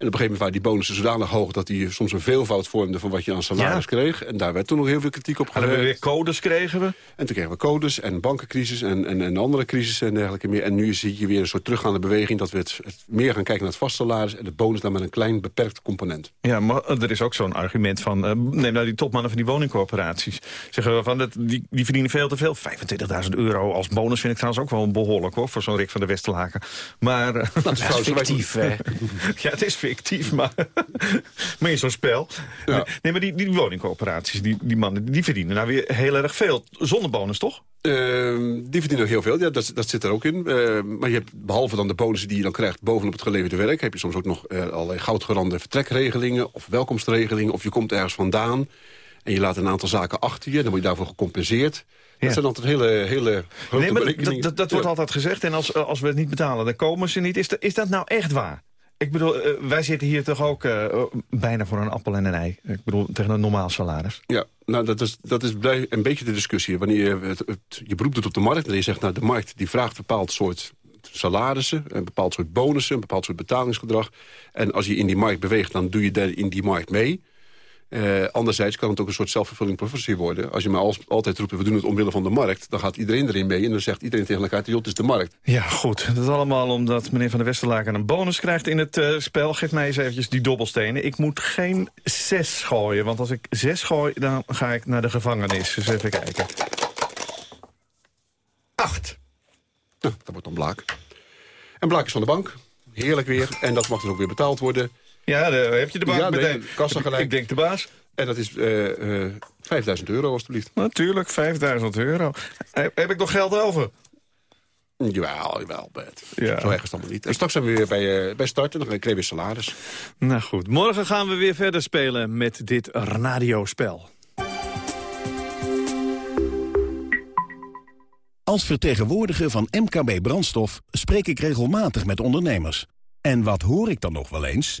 En op een gegeven moment waren die bonussen zodanig hoog... dat die soms een veelvoud vormden van wat je aan salaris kreeg. En daar werd toen nog heel veel kritiek op En dan hebben we gegeven. weer codes kregen we. En toen kregen we codes en bankencrisis en, en, en andere crisis en dergelijke meer. En nu zie je weer een soort teruggaande beweging... dat we het, het meer gaan kijken naar het vastsalaris... en de bonus dan met een klein beperkt component. Ja, maar er is ook zo'n argument van... eh, neem nou die topmannen van die woningcorporaties. Zeggen we van, dat, die, die verdienen veel te veel. 25.000 euro als bonus vind ik trouwens ook wel behoorlijk... hoor, voor zo'n Rick van der Westerlaken. Maar... eh, Dat is fictief, ja, het is fictief, maar, maar in zo'n spel. Nee, maar die, die woningcorporaties, die, die mannen, die verdienen nou weer heel erg veel. Zonder bonus, toch? Ehm, die verdienen ook heel veel, ja, dat, dat zit er ook in. Ehm, maar je hebt behalve dan de bonussen die je dan krijgt bovenop het geleverde werk... heb je soms ook nog eh, allerlei goudgerande vertrekregelingen of welkomstregelingen... of je komt ergens vandaan en je laat een aantal zaken achter je... dan word je daarvoor gecompenseerd. Dat zijn altijd hele, hele grote Nee, maar dat, dat, wordt altijd gezegd. En als, als we het niet betalen, dan komen ze niet. Is, dat- is dat nou echt waar? Ik bedoel, eh, wij zitten hier toch ook eh, bijna voor een appel en een ei. Ik bedoel, tegen een normaal salaris. Ja, nou, dat is, dat is een beetje de discussie. Wanneer je het, het- op de markt... en je zegt, nou, de markt die vraagt een bepaald soort salarissen... een bepaald soort bonussen, een bepaald soort betalingsgedrag. En als je in die markt beweegt, dan doe je daar in die markt mee. Uh, anderzijds kan het ook een soort zelfvervulling prophecy worden. Als je maar als, altijd roept, we doen het omwille van de markt... dan gaat iedereen erin mee en dan zegt iedereen tegen elkaar... joh, het is de markt. Ja, goed. Dat is allemaal omdat meneer Van der Westerlaken een bonus krijgt in het uh, spel. Geef mij eens eventjes die dobbelstenen. Ik moet geen zes gooien, want als ik zes gooi... dan ga ik naar de gevangenis. Dus even kijken. Acht. Nou, dat wordt dan Blaak. En Blaak is van de bank. Heerlijk weer. En dat mag dus ook weer betaald worden. Ja, de, heb je de bank ja, meteen. kassa gelijk. Ik denk de baas. En dat is uh, uh, 5000 euro, alstublieft. Natuurlijk, 5000 euro. Heb, heb ik nog geld over? Jawel, jawel, Bert. Ja. Zo erg is het allemaal niet. En straks zijn we weer bij, uh, bij start en dan krijg je weer salaris. Nou goed, morgen gaan we weer verder spelen met dit radiospel. Als vertegenwoordiger van MKB Brandstof spreek ik regelmatig met ondernemers. En wat hoor ik dan nog wel eens?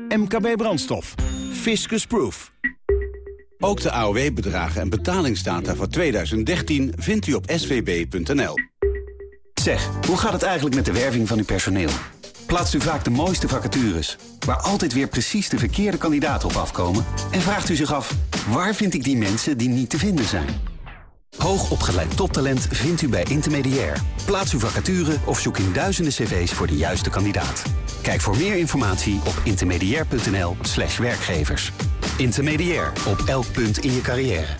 MKB Brandstof. Fiscus Proof. Ook de AOW-bedragen en betalingsdata voor 2013 vindt u op svb.nl. Zeg, hoe gaat het eigenlijk met de werving van uw personeel? Plaatst u vaak de mooiste vacatures, waar altijd weer precies de verkeerde kandidaten op afkomen? En vraagt u zich af, waar vind ik die mensen die niet te vinden zijn? Hoogopgeleid toptalent vindt u bij Intermediair. Plaats uw vacature of zoek in duizenden cv's voor de juiste kandidaat. Kijk voor meer informatie op intermediair.nl slash werkgevers. Intermediair, op elk punt in je carrière.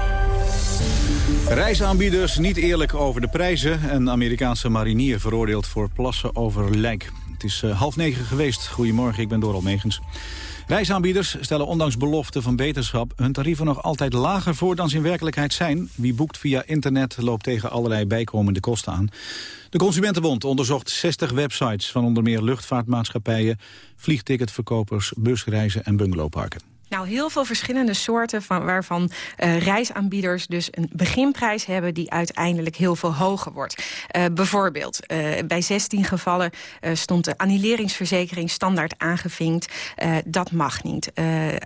Reisaanbieders niet eerlijk over de prijzen. Een Amerikaanse marinier veroordeeld voor plassen over lijk. Het is uh, half negen geweest. Goedemorgen, ik ben Doral Megens. Reisaanbieders stellen ondanks beloften van beterschap... hun tarieven nog altijd lager voor dan ze in werkelijkheid zijn. Wie boekt via internet loopt tegen allerlei bijkomende kosten aan. De Consumentenbond onderzocht 60 websites... van onder meer luchtvaartmaatschappijen, vliegticketverkopers, busreizen en bungalowparken. Nou, heel veel verschillende soorten van, waarvan uh, reisaanbieders dus een beginprijs hebben die uiteindelijk heel veel hoger wordt. Uh, bijvoorbeeld, uh, bij 16 gevallen stond de annuleringsverzekering standaard aangevinkt. dat mag niet.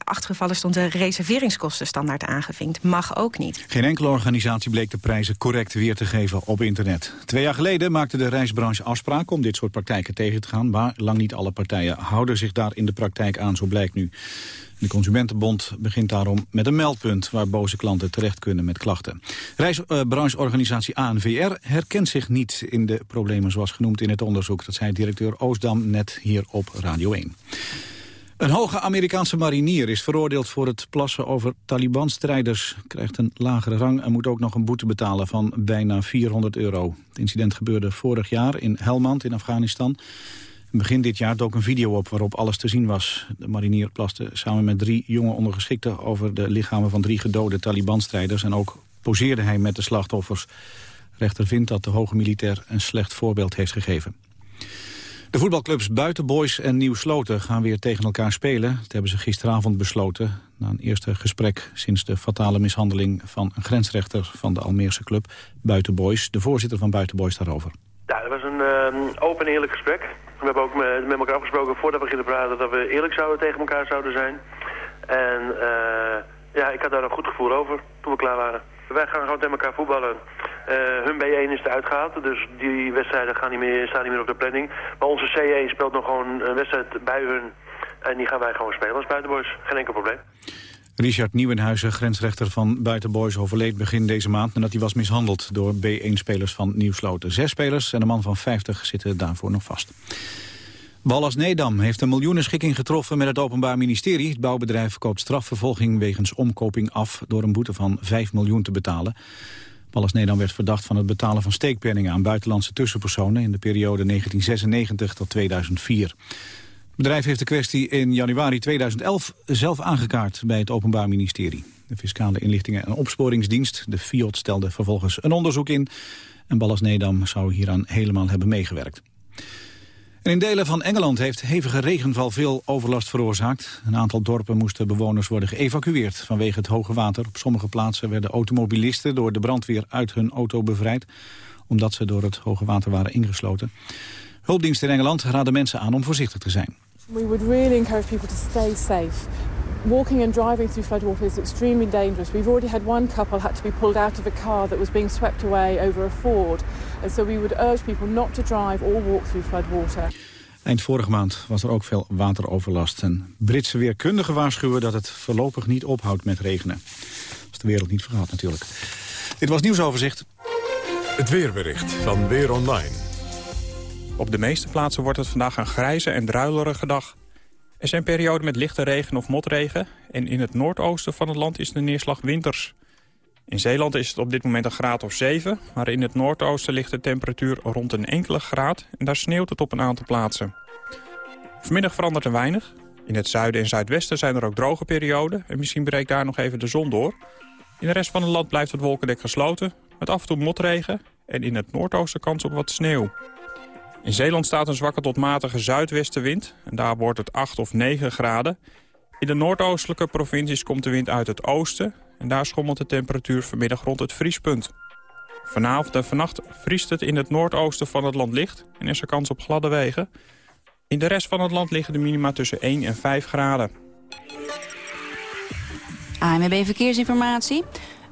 acht gevallen stond de reserveringskosten standaard aangevinkt. Mag ook niet. Geen enkele organisatie bleek de prijzen correct weer te geven op internet. Twee jaar geleden maakte de reisbranche afspraken om dit soort praktijken tegen te gaan. Maar lang niet alle partijen houden zich daar in de praktijk aan, zo blijkt nu. De Consumentenbond begint daarom met een meldpunt... waar boze klanten terecht kunnen met klachten. Reisbrancheorganisatie ANVR herkent zich niet in de problemen... zoals genoemd in het onderzoek. Dat zei directeur Oosdam net hier op Radio 1. Een hoge Amerikaanse marinier is veroordeeld voor het plassen over Taliban-strijders. Krijgt een lagere rang en moet ook nog een boete betalen van bijna 400 euro. Het incident gebeurde vorig jaar in Helmand in Afghanistan. Begin dit jaar dook een video op waarop alles te zien was. De marinier plaste samen met drie jonge ondergeschikten... over de lichamen van drie gedode Taliban-strijders... en ook poseerde hij met de slachtoffers. Rechter vindt dat de hoge militair een slecht voorbeeld heeft gegeven. De voetbalclubs Buitenboys en Nieuw Sloten gaan weer tegen elkaar spelen. Dat hebben ze gisteravond besloten. Na een eerste gesprek sinds de fatale mishandeling van een grensrechter van de Almeerse club Buitenboys. De voorzitter van Buitenboys daarover. Ja, dat was een uh, open eerlijk gesprek We hebben ook met, met elkaar afgesproken voordat we gingen praten dat we eerlijk zouden tegen elkaar zouden zijn. En uh, ja, ik had daar een goed gevoel over toen we klaar waren. Wij gaan gewoon tegen elkaar voetballen. Uh, hun B1 is eruit gehaald, dus die wedstrijden gaan niet meer, staan niet meer op de planning. Maar onze C1 speelt nog gewoon een wedstrijd bij hun. En die gaan wij gewoon spelen als buitenboys. Geen enkel probleem. Richard Nieuwenhuizen, grensrechter van Buitenboys, overleed begin deze maand... nadat hij was mishandeld door B1-spelers van Nieuwsloten. Zes spelers en een man van 50 zitten daarvoor nog vast. Ballas Nedam heeft een miljoenenschikking getroffen met het Openbaar Ministerie. Het bouwbedrijf koopt strafvervolging wegens omkoping af... door een boete van 5 miljoen te betalen. Ballas Nedam werd verdacht van het betalen van steekpenningen... aan buitenlandse tussenpersonen in de periode 1996 tot 2004. Het bedrijf heeft de kwestie in januari 2011 zelf aangekaart bij het Openbaar Ministerie. De Fiscale Inlichtingen en Opsporingsdienst, de FIOD, stelde vervolgens een onderzoek in. En Ballas Nedam zou hieraan helemaal hebben meegewerkt. En in delen van Engeland heeft hevige regenval veel overlast veroorzaakt. Een aantal dorpen moesten bewoners worden geëvacueerd vanwege het hoge water. Op sommige plaatsen werden automobilisten door de brandweer uit hun auto bevrijd... omdat ze door het hoge water waren ingesloten. Hulpdiensten in Engeland raden mensen aan om voorzichtig te zijn. We would really encourage people to stay safe. Walking and driving through floodwater is extremely dangerous. We've already had one couple had to be pulled out of a car that was being swept away over a ford. And so we would urge people not to drive or walk through floodwater. Eind vorige maand was er ook veel wateroverlast. En Britse weerkundigen waarschuwen dat het voorlopig niet ophoudt met regenen. Als de wereld niet vergaat natuurlijk. Dit was nieuwsoverzicht. Het weerbericht van Weer Online. Op de meeste plaatsen wordt het vandaag een grijze en druilerige dag. Er zijn perioden met lichte regen of motregen... en in het noordoosten van het land is de neerslag winters. In Zeeland is het op dit moment een graad of 7... maar in het noordoosten ligt de temperatuur rond een enkele graad... en daar sneeuwt het op een aantal plaatsen. Vanmiddag verandert er weinig. In het zuiden en zuidwesten zijn er ook droge perioden... en misschien breekt daar nog even de zon door. In de rest van het land blijft het wolkendek gesloten... met af en toe motregen en in het noordoosten kans op wat sneeuw. In Zeeland staat een zwakke tot matige zuidwestenwind. En daar wordt het 8 of 9 graden. In de noordoostelijke provincies komt de wind uit het oosten. En daar schommelt de temperatuur vanmiddag rond het vriespunt. Vanavond en vannacht vriest het in het noordoosten van het land licht. En is er kans op gladde wegen. In de rest van het land liggen de minima tussen 1 en 5 graden. AMB Verkeersinformatie.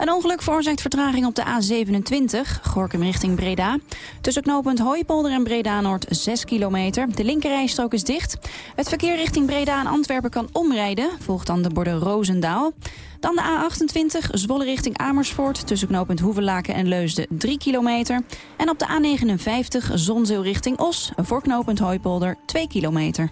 Een ongeluk veroorzaakt vertraging op de A27, Gorkum richting Breda. Tussen knooppunt Hooipolder en Breda-Noord 6 kilometer. De linkerrijstrook is dicht. Het verkeer richting Breda en Antwerpen kan omrijden. Volgt dan de borden Roosendaal. Dan de A28, Zwolle richting Amersfoort. Tussen knooppunt Hoevelaken en Leusden 3 kilometer. En op de A59, Zonzeel richting Os. Voor knooppunt Hooipolder 2 kilometer.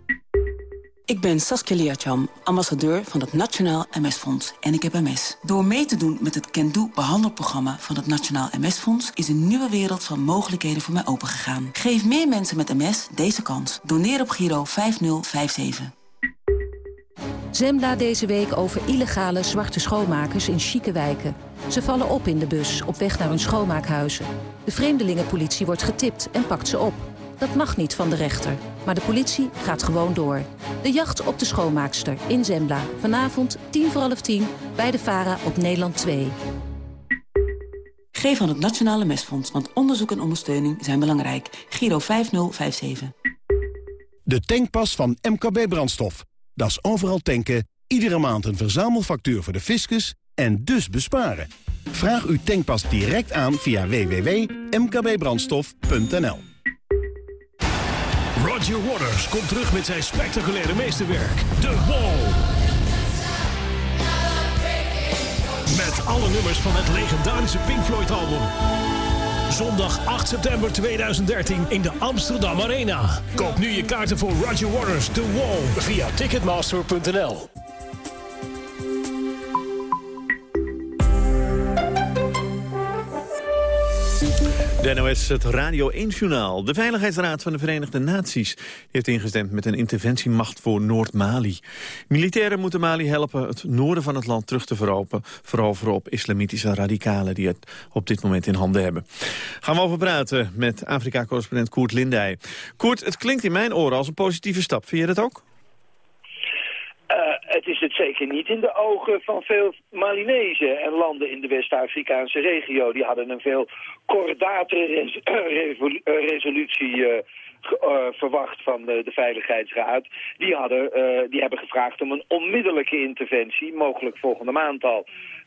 Ik ben Saskia Liacham, ambassadeur van het Nationaal MS-fonds en ik heb MS. Door mee te doen met het Can Do behandelprogramma van het Nationaal MS-fonds... is een nieuwe wereld van mogelijkheden voor mij opengegaan. Geef meer mensen met MS deze kans. Doneer op Giro 5057. Zembla deze week over illegale zwarte schoonmakers in chique wijken. Ze vallen op in de bus, op weg naar hun schoonmaakhuizen. De vreemdelingenpolitie wordt getipt en pakt ze op. Dat mag niet van de rechter. Maar de politie gaat gewoon door. De jacht op de schoonmaakster in Zembla. Vanavond tien voor half tien bij de VARA op Nederland 2. Geef aan het Nationale Mesfonds, want onderzoek en ondersteuning zijn belangrijk. Giro 5057. De tankpas van MKB Brandstof. Dat is overal tanken, iedere maand een verzamelfactuur voor de fiscus en dus besparen. Vraag uw tankpas direct aan via www.mkbbrandstof.nl. Roger Waters komt terug met zijn spectaculaire meesterwerk, The Wall. Met alle nummers van het legendarische Pink Floyd album. Zondag 8 september 2013 in de Amsterdam Arena. Koop nu je kaarten voor Roger Waters The Wall via ticketmaster.nl. De het Radio 1-journaal. De Veiligheidsraad van de Verenigde Naties heeft ingestemd met een interventiemacht voor Noord-Mali. Militairen moeten Mali helpen het noorden van het land terug te veroveren, veroveren op islamitische radicalen die het op dit moment in handen hebben. Gaan we over praten met Afrika-correspondent Koert Lindij. Koert, het klinkt in mijn oren als een positieve stap. Vind je dat ook? Uh, het is het zeker niet in de ogen van veel Malinezen en landen in de West-Afrikaanse regio. Die hadden een veel kordatere res resolutie uh, uh, verwacht van de, de, Veiligheidsraad. Die, hadden, die hebben gevraagd om een onmiddellijke interventie, mogelijk volgende maand al.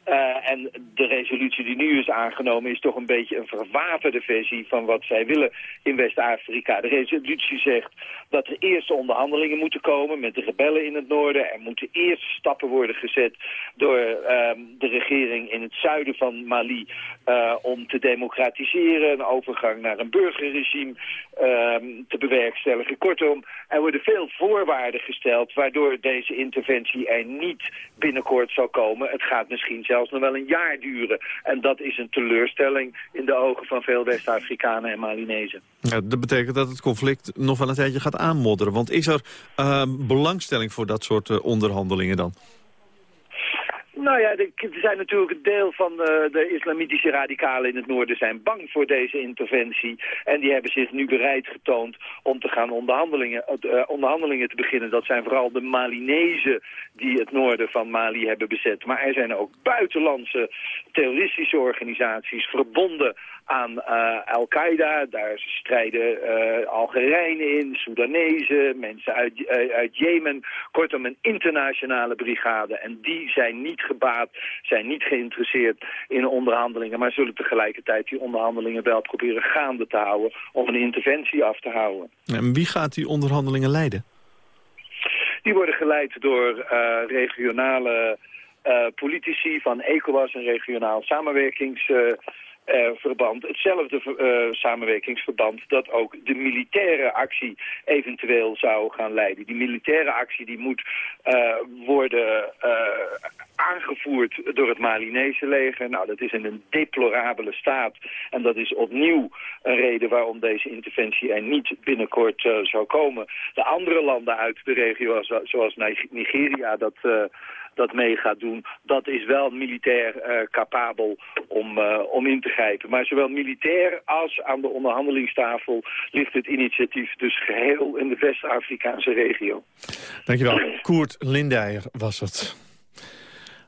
Uh, en de resolutie die nu is aangenomen is toch een beetje een verwaterde versie van wat zij willen in West-Afrika. De resolutie zegt dat er eerste onderhandelingen moeten komen met de rebellen in het noorden. Er moeten eerst stappen worden gezet door uh, de regering in het zuiden van Mali uh, om te democratiseren, een overgang naar een burgerregime ehm, te bewerkstelligen. Kortom, er worden veel voorwaarden gesteld waardoor deze interventie er niet binnenkort zal komen. Het gaat misschien zelfs nog wel een jaar duren. En dat is een teleurstelling in de ogen van veel West-Afrikanen en Malinezen. Ja, dat betekent dat het conflict nog wel een tijdje gaat aanmodderen. Want is er uh, belangstelling voor dat soort uh, onderhandelingen dan? Nou ja, er zijn natuurlijk een deel van de, de, islamitische radicalen in het noorden zijn bang voor deze interventie. En die hebben zich nu bereid getoond om te gaan onderhandelingen, uh, onderhandelingen te beginnen. Dat zijn vooral de Malinezen die het noorden van Mali hebben bezet. Maar er zijn ook buitenlandse terroristische organisaties verbonden aan uh, Al-Qaeda. Daar strijden uh, Algerijnen in, Soedanezen, mensen uit, uh, uit Jemen. Kortom, een internationale brigade. En die zijn niet gebaat, zijn niet geïnteresseerd in onderhandelingen... maar zullen tegelijkertijd die onderhandelingen wel proberen gaande te houden... om een interventie af te houden. En wie gaat die onderhandelingen leiden? Die worden geleid door regionale politici van ECOWAS, een regionaal samenwerkings uh, verband, hetzelfde uh, samenwerkingsverband dat ook de militaire actie eventueel zou gaan leiden. Die militaire actie die moet uh, worden aangevoerd door het Malinese leger. Nou, dat is in een deplorabele staat en dat is opnieuw een reden waarom deze interventie er niet binnenkort zou komen. De andere landen uit de regio, zoals Nigeria, dat dat mee gaat doen, dat is wel militair uh, capabel om, uh, om in te grijpen. Maar zowel militair als aan de onderhandelingstafel ligt het initiatief dus geheel in de West-Afrikaanse regio. Dankjewel. Koert Lindijer was het.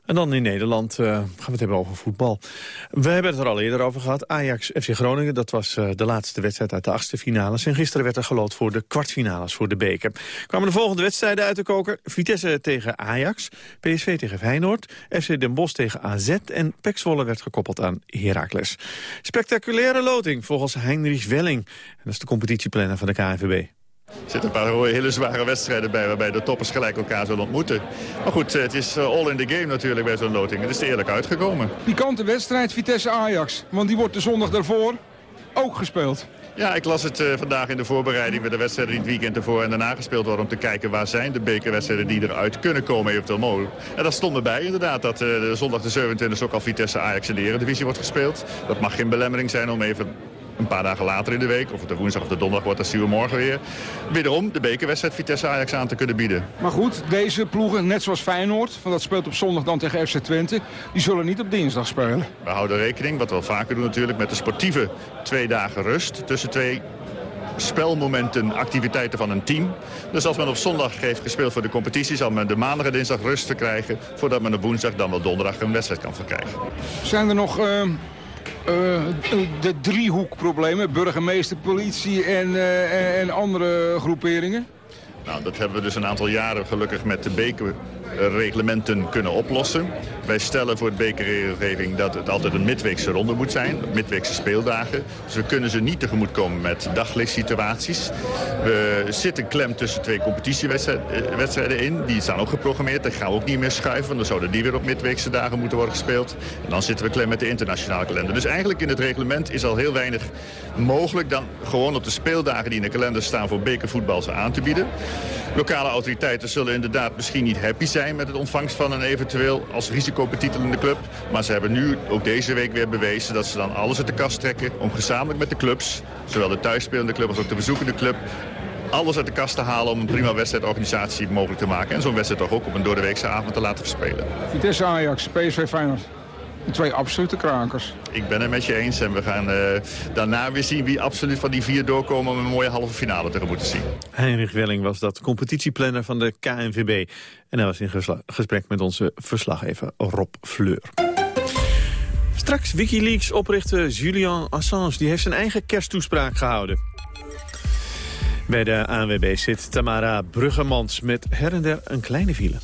En dan in Nederland uh, gaan we het hebben over voetbal. We hebben het er al eerder over gehad. Ajax FC Groningen, dat was uh, de laatste wedstrijd uit de achtste finales. En gisteren werd er geloot voor de kwartfinales voor de beker. Kwamen de volgende wedstrijden uit de koker. Vitesse tegen Ajax, PSV tegen Feyenoord, FC Den Bosch tegen AZ... en Pek werd gekoppeld aan Heracles. Spectaculaire loting volgens Heinrich Welling. Dat is de competitieplanner van de KNVB. Er zitten een paar hele zware wedstrijden bij waarbij de toppers gelijk elkaar zullen ontmoeten. Maar goed, het is all in the game natuurlijk bij zo'n loting. Het is er eerlijk uitgekomen. Pikante wedstrijd Vitesse-Ajax, want die wordt de zondag daarvoor ook gespeeld. Ja, ik las het uh, vandaag in de voorbereiding bij de wedstrijden die het weekend ervoor en daarna gespeeld worden. Om te kijken waar zijn de bekerwedstrijden die eruit kunnen komen eventueel mogelijk. En dat stond erbij inderdaad dat de zondag de 27 ook al Vitesse Ajax in de Eredivisie wordt gespeeld. Dat mag geen belemmering zijn om even een paar dagen later in de week, of het de woensdag of de donderdag wordt, dat zien we morgen weer. Wederom de bekerwedstrijd Vitesse Ajax aan te kunnen bieden. Maar goed, deze ploegen, net zoals Feyenoord, want dat speelt op zondag dan tegen FC Twente, die zullen niet op dinsdag spelen. We houden rekening, wat we wel vaker doen natuurlijk, met de sportieve twee dagen rust tussen twee spelmomenten, activiteiten van een team. Dus als men op zondag heeft gespeeld voor de competitie... zal men de maandag en dinsdag rust te krijgen... voordat men op woensdag dan wel donderdag een wedstrijd kan verkrijgen. Zijn er nog... Uh... Uh, de driehoekproblemen, burgemeester, politie en, uh, en andere groeperingen? Nou, dat hebben we dus een aantal jaren gelukkig met de beker reglementen kunnen oplossen. Wij stellen voor de bekerregelgeving dat het altijd een midweekse ronde moet zijn. Midweekse speeldagen. Dus we kunnen ze niet tegemoetkomen met daglichtsituaties. We zitten klem tussen twee competitiewedstrijden in. Die staan ook geprogrammeerd. Dat gaan we ook niet meer schuiven. Dan zouden die weer op midweekse dagen moeten worden gespeeld. En dan zitten we klem met de internationale kalender. Dus eigenlijk in het reglement is al heel weinig mogelijk... dan gewoon op de speeldagen die in de kalender staan voor bekervoetbal ze aan te bieden. Lokale autoriteiten zullen inderdaad misschien niet happy zijn met het ontvangst van een eventueel als risicobetitelende club. Maar ze hebben nu ook deze week weer bewezen dat ze dan alles uit de kast trekken om gezamenlijk met de clubs, zowel de thuisspelende club als ook de bezoekende club, alles uit de kast te halen om een prima wedstrijdorganisatie mogelijk te maken. En zo'n wedstrijd toch ook op een doordeweekse avond te laten verspelen. Vitesse Ajax, PSV Feyenoord. Twee absolute krakers. Ik ben het met je eens en we gaan uh, daarna weer zien wie absoluut van die vier doorkomen om een mooie halve finale tegemoet te zien. Heinrich Welling was dat competitieplanner van de KNVB. En hij was in gesprek met onze verslaggever Rob Fleur. Straks Wikileaks-oprichter Julian Assange. Die heeft zijn eigen kersttoespraak gehouden. Bij de ANWB zit Tamara Bruggemans met her en der een kleine file.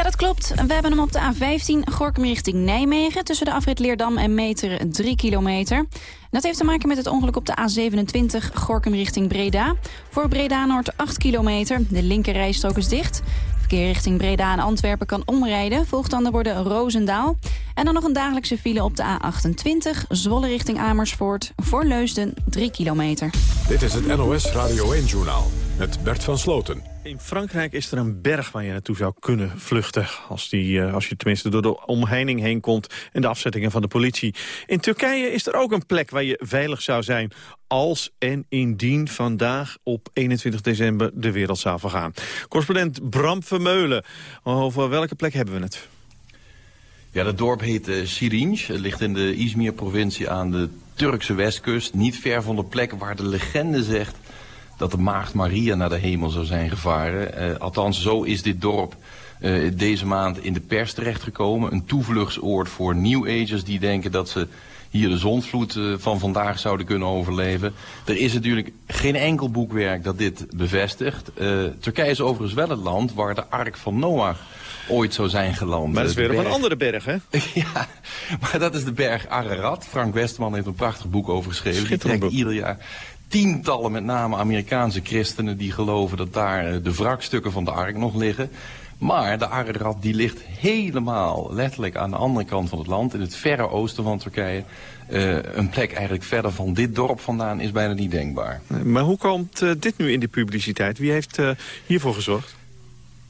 Ja, dat klopt. We hebben hem op de A15 Gorkum richting Nijmegen... tussen de afrit Leerdam en Meter 3 kilometer. Dat heeft te maken met het ongeluk op de A27 Gorkum richting Breda. Voor Breda-Noord 8 kilometer. De linkerrijstrook is dicht. Verkeer richting Breda en Antwerpen kan omrijden. Volgt dan de worden Roosendaal. En dan nog een dagelijkse file op de A28. Zwolle richting Amersfoort. Voor Leusden 3 kilometer. Dit is het NOS Radio 1-journaal met Bert van Sloten. In Frankrijk is er een berg waar je naartoe zou kunnen vluchten... als, die, eh, als je tenminste door de omheining heen komt en de afzettingen van de politie. In Turkije is er ook een plek waar je veilig zou zijn... als en indien vandaag op 21 december de wereld zou vergaan. Correspondent Bram Vermeulen, over welke plek hebben we het? Ja, dat dorp heet uh, Sirinj. Het ligt in de Izmir-provincie aan de Turkse westkust. Niet ver van de plek waar de legende zegt dat de maagd Maria naar de hemel zou zijn gevaren. Uh, althans, zo is dit dorp uh, deze maand in de pers terechtgekomen. Een toevluchtsoord voor New Agers die denken dat ze hier de zonvloed uh, van vandaag zouden kunnen overleven. Er is natuurlijk geen enkel boekwerk dat dit bevestigt. Turkije is overigens wel het land waar de Ark van Noach ooit zou zijn geland. Maar dat is weer op een andere berg, hè? ja, maar dat is de berg Ararat. Frank Westerman heeft een prachtig boek over geschreven. Die trekt ieder jaar tientallen met name Amerikaanse christenen die geloven dat daar eh, de wrakstukken van de ark nog liggen. Maar de Ararat die ligt helemaal letterlijk aan de andere kant van het land, in het verre oosten van Turkije. Uh, een plek eigenlijk verder van dit dorp vandaan is bijna niet denkbaar. Maar hoe komt uh, dit nu in de publiciteit? Wie heeft hiervoor gezorgd?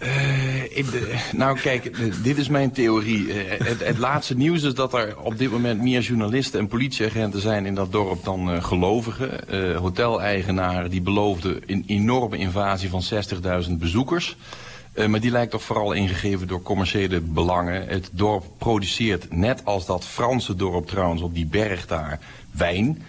De, nou kijk, dit is mijn theorie. Het, laatste nieuws is dat er op dit moment meer journalisten en politieagenten zijn in dat dorp dan uh, gelovigen. hoteleigenaren die beloofden een enorme invasie van 60.000 bezoekers. maar die lijkt toch vooral ingegeven door commerciële belangen. Het dorp produceert, net als dat Franse dorp trouwens op die berg daar, wijn...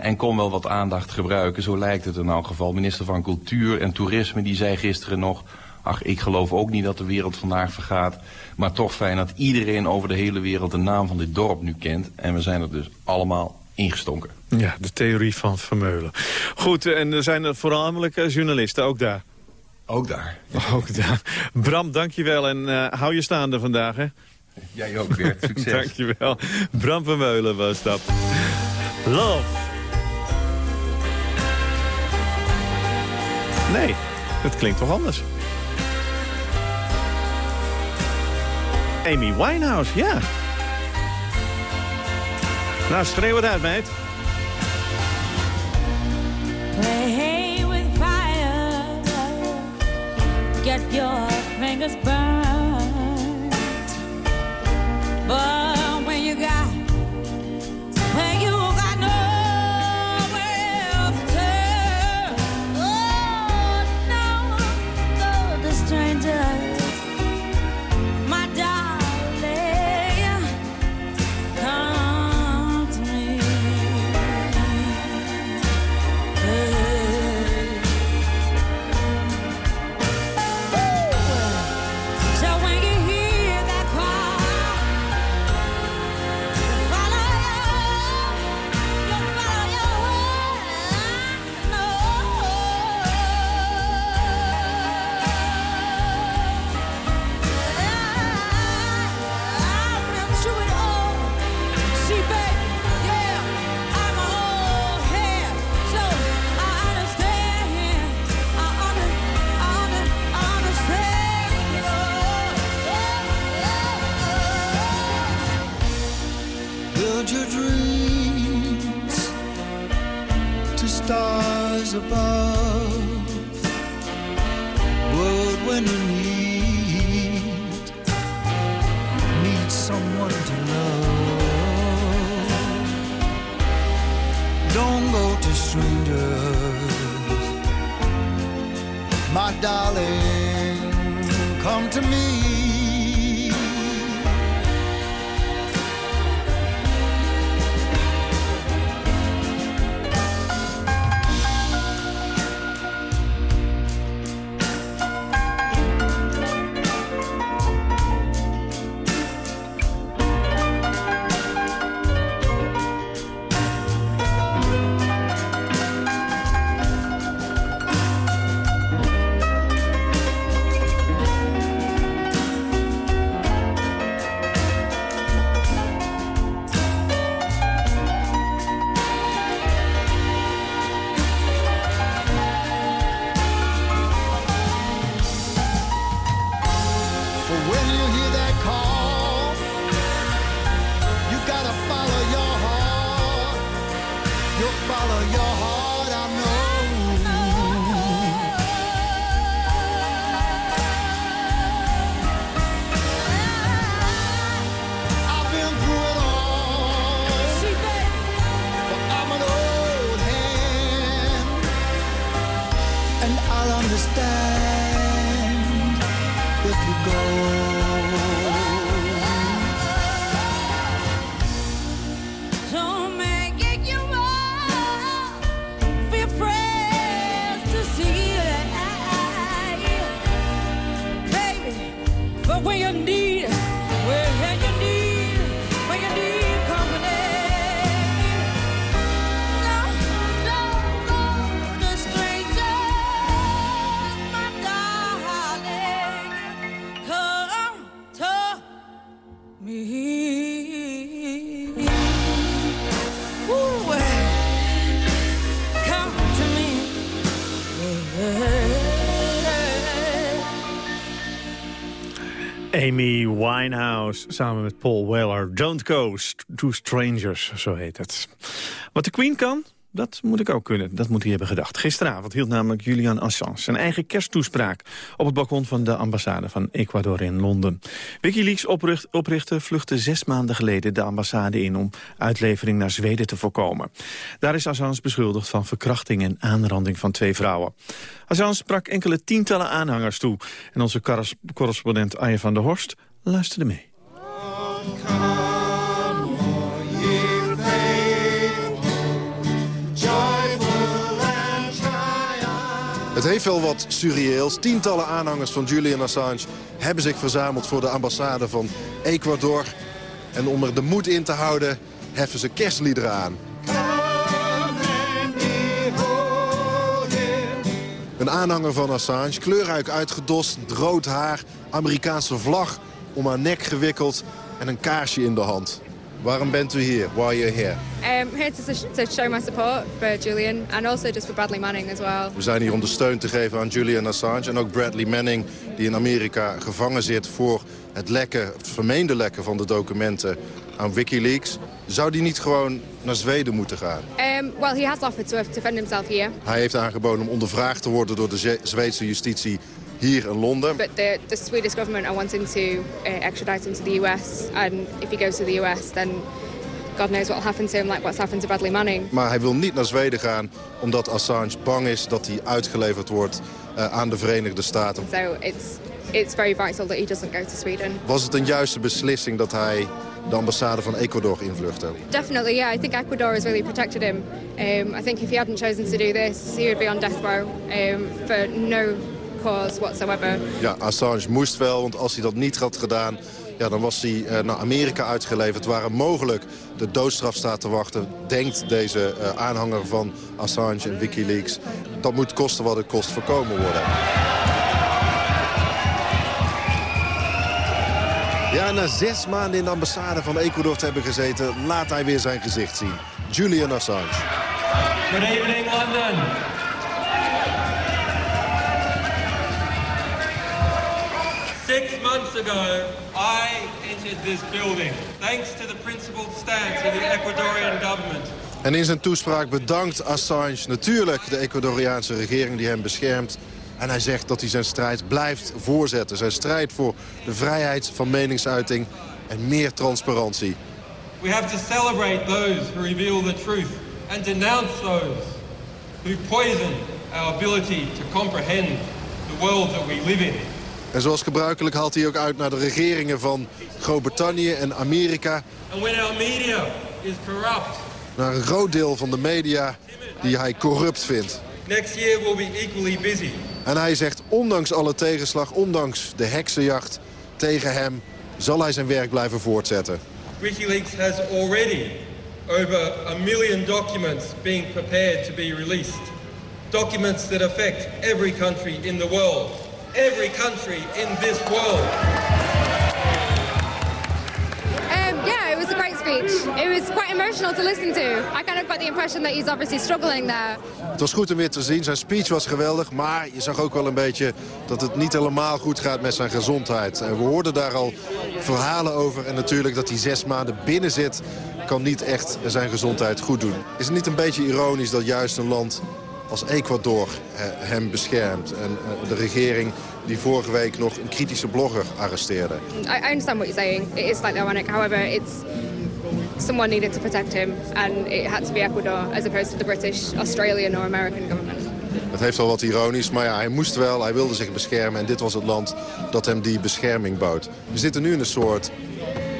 En kon wel wat aandacht gebruiken, zo lijkt het in elk geval. Minister van Cultuur en Toerisme die zei gisteren nog... Ach, ik geloof ook niet dat de wereld vandaag vergaat. Maar toch fijn dat iedereen over de hele wereld de naam van dit dorp nu kent. En we zijn er dus allemaal ingestonken. Ja, de theorie van Vermeulen. Goed, en er zijn er voornamelijk eh, journalisten, ook daar. Ook daar. Ook daar. Bram, dankjewel en uh, hou je staande vandaag, hè? Jij ook, Bert. Succes. dankjewel. Bram Vermeulen was dat. Love. Nee, het klinkt toch anders. Amy Winehouse, ja. Nou, schreeuw het uit, meid. Play with fire. Get your fingers burned. Amy Winehouse samen met Paul Weller. Don't go to strangers, zo heet het. Wat de Queen kan, dat moet ik ook kunnen. Dat moet hij hebben gedacht. Gisteravond hield namelijk Julian Assange zijn eigen kersttoespraak... op het balkon van de ambassade van Ecuador in Londen. Wikileaks opricht, oprichter vluchtte zes maanden geleden de ambassade in... om uitlevering naar Zweden te voorkomen. Daar is Assange beschuldigd van verkrachting en aanranding van twee vrouwen. Assange sprak enkele tientallen aanhangers toe. En onze corres- correspondent Anja van der Horst luisterde mee. Het heeft wel wat surreëels. Tientallen aanhangers van Julian Assange hebben zich verzameld voor de ambassade van Ecuador. En om er de moed in te houden, heffen ze kerstliederen aan. Een aanhanger van Assange, kleurrijk uitgedost, rood haar, Amerikaanse vlag om haar nek gewikkeld en een kaarsje in de hand. Waarom bent u hier? Why are you here? Um, here to, to show my support for Julian and also just for Bradley Manning as well. We zijn hier om de steun te geven aan Julian Assange en ook Bradley Manning... die in Amerika gevangen zit voor het lekken, het vermeende lekken van de documenten aan Wikileaks. Zou die niet gewoon naar Zweden moeten gaan? Um, well, he has offered to defend himself here, Hij heeft aangeboden om ondervraagd te worden door de Zweedse justitie hier in Londen. but the, the Swedish government are wanting to uh, extradite him to the US. And if he goes to the US, then God knows what will happen to him, like what's happened to Bradley Manning. Maar hij wil niet naar Zweden gaan omdat Assange bang is dat hij uitgeleverd wordt eh, aan de Verenigde Staten. So it's it's very vital that he doesn't go to Sweden. Was het een juiste beslissing dat hij de ambassade van Ecuador invluchtte? Definitely, yeah. I think Ecuador has really protected him. Um, I think if he hadn't chosen to do this, he would be on death row um, for no cause whatsoever. Ja, Assange moest wel, want als hij dat niet had gedaan... Ja, dan was hij eh, naar Amerika uitgeleverd, waar mogelijk de doodstraf staat te wachten. Denkt deze eh, aanhanger van Assange en Wikileaks. Dat moet kosten wat het kost voorkomen worden. Ja, na zes maanden in de ambassade van Ecuador te hebben gezeten... laat hij weer zijn gezicht zien. Julian Assange. Good evening, London. Six months ago, I entered this building thanks to the principled stance of the Ecuadorian government En in zijn toespraak bedankt Assange natuurlijk de Ecuadoriaanse regering die hem beschermt. En hij zegt dat hij zijn strijd blijft voorzetten. Zijn strijd voor de vrijheid van meningsuiting en meer transparantie. We have to celebrate those who reveal the truth and denounce those who poison our ability to comprehend the world that we live in. En zoals gebruikelijk haalt hij ook uit naar de regeringen van Groot-Brittannië en Amerika. Naar een groot deel van de media die hij corrupt vindt. next year we'll be equally busy. En hij zegt, ondanks alle tegenslag, ondanks de heksenjacht tegen hem... zal hij zijn werk blijven voortzetten. WikiLeaks has already over a million documents being prepared to be released. Documents that affect every country in the world. Every country in this world. Um, yeah, it was a great speech. It was quite emotional to listen to. I kind of got the impression that he's obviously struggling there. Het was goed om weer te zien. Zijn speech was geweldig. Maar je zag ook wel een beetje dat het niet helemaal goed gaat met zijn gezondheid. We hoorden daar al verhalen over. En natuurlijk dat hij zes maanden binnen zit... kan niet echt zijn gezondheid goed doen. Is het niet een beetje ironisch dat juist een land als Ecuador eh, hem beschermt? En eh, de regering die vorige week nog een kritische blogger arresteerde. I, I understand what you're saying. It is slightly ironic. However, it's someone needed to protect him, and it had to be Ecuador as opposed to the British, Australian, or American government. Het heeft wel wat ironisch, maar ja, hij moest wel, hij wilde zich beschermen. En dit was het land dat hem die bescherming bood. We zitten nu in een soort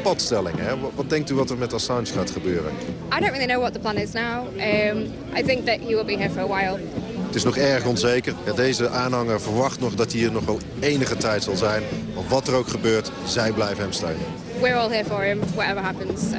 padstelling. Hè? Wat, denkt u wat er met Assange gaat gebeuren? I don't really know what the plan is now. Um, I think that he will be here for a while. Het is nog erg onzeker. Ja, deze aanhanger verwacht nog dat hij hier nog wel enige tijd zal zijn. Maar wat er ook gebeurt, zij blijven hem steunen. We're all here for him, whatever happens. So.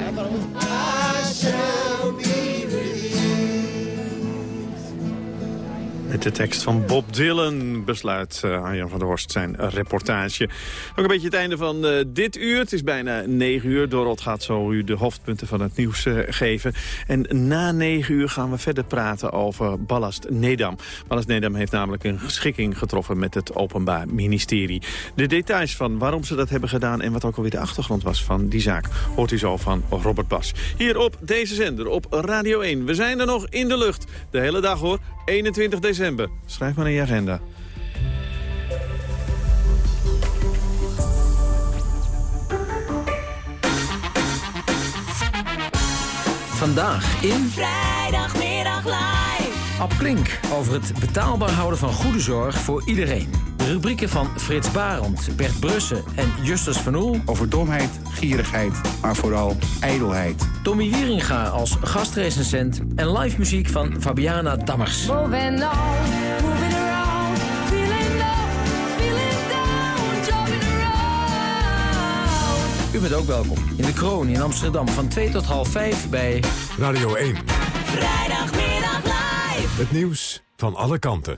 Met de tekst van Bob Dylan besluit uh, Arjan van der Horst zijn reportage. Ook een beetje het einde van uh, dit uur. Het is bijna negen uur. Dorot gaat zo u de hoofdpunten van het nieuws uh, geven. En na negen uur gaan we verder praten over Ballast Nedam. Ballast Nedam heeft namelijk een geschikking getroffen met het Openbaar Ministerie. De details van waarom ze dat hebben gedaan en wat ook alweer de achtergrond was van die zaak... hoort u zo van Robert Bas. Hier op deze zender, op Radio 1. We zijn er nog in de lucht. De hele dag hoor. 21 december. Schrijf maar in je agenda. Vandaag in... Vrijdagmiddag live. Ab Klink over het betaalbaar houden van goede zorg voor iedereen. De rubrieken van Frits Barend, Bert Brussen en Justus van Oel... Over domheid, gierigheid, maar vooral ijdelheid. Tommy Wieringa als gastrecensent en live muziek van Fabiana Dammers. Moving on, moving around, feeling low, feeling down, jumping around. U bent ook welkom in de Kroon in Amsterdam van 2 tot half 5 bij... Radio 1. Vrijdagmiddag live. Het nieuws van alle kanten.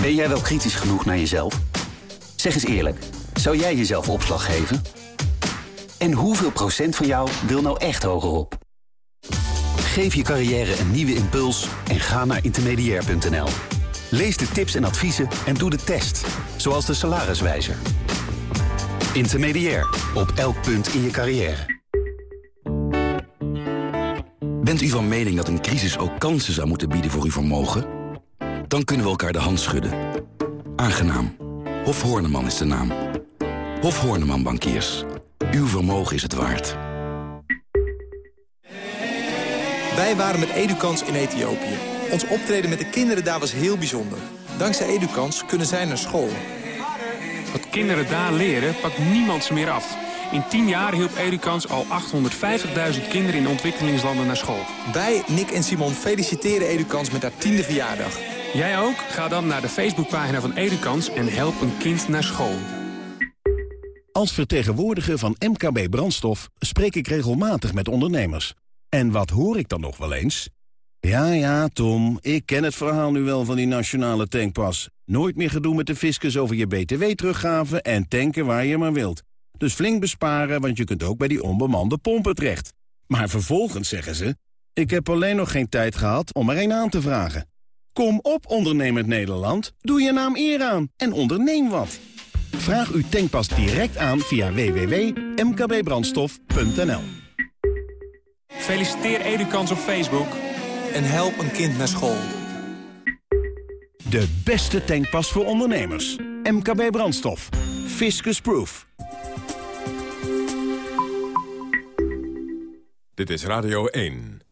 Ben jij wel kritisch genoeg naar jezelf? Zeg eens eerlijk, zou jij jezelf opslag geven? En hoeveel procent van jou wil nou echt hogerop? Geef je carrière een nieuwe impuls en ga naar intermediair.nl. Lees de tips en adviezen en doe de test, zoals de salariswijzer. Intermediair, op elk punt in je carrière. Bent u van mening dat een crisis ook kansen zou moeten bieden voor uw vermogen? Dan kunnen we elkaar de hand schudden. Aangenaam. Hof Horneman is de naam. Hof Horneman Bankiers. Uw vermogen is het waard. Wij waren met Edukans in Ethiopië. Ons optreden met de kinderen daar was heel bijzonder. Dankzij Edukans kunnen zij naar school. Wat kinderen daar leren, pakt niemand ze meer af. In 10 jaar hielp Edukans al 850.000 kinderen in ontwikkelingslanden naar school. Wij, Nick en Simon, feliciteren Edukans met haar tiende verjaardag. Jij ook? Ga dan naar de Facebookpagina van Edukans en help een kind naar school. Als vertegenwoordiger van MKB Brandstof spreek ik regelmatig met ondernemers. En wat hoor ik dan nog wel eens? Ja, ja, Tom, ik ken het verhaal nu wel van die nationale tankpas. Nooit meer gedoe met de fiscus over je btw-teruggave en tanken waar je maar wilt. Dus flink besparen, want je kunt ook bij die onbemande pompen terecht. Maar vervolgens zeggen ze... ik heb alleen nog geen tijd gehad om er een aan te vragen. Kom op, ondernemend Nederland. Doe je naam eer aan en onderneem wat. Vraag uw tankpas direct aan via www.mkbbrandstof.nl Feliciteer Edukans op Facebook. En help een kind naar school. De beste tankpas voor ondernemers. MKB Brandstof. Fiscus Proof. Dit is Radio 1.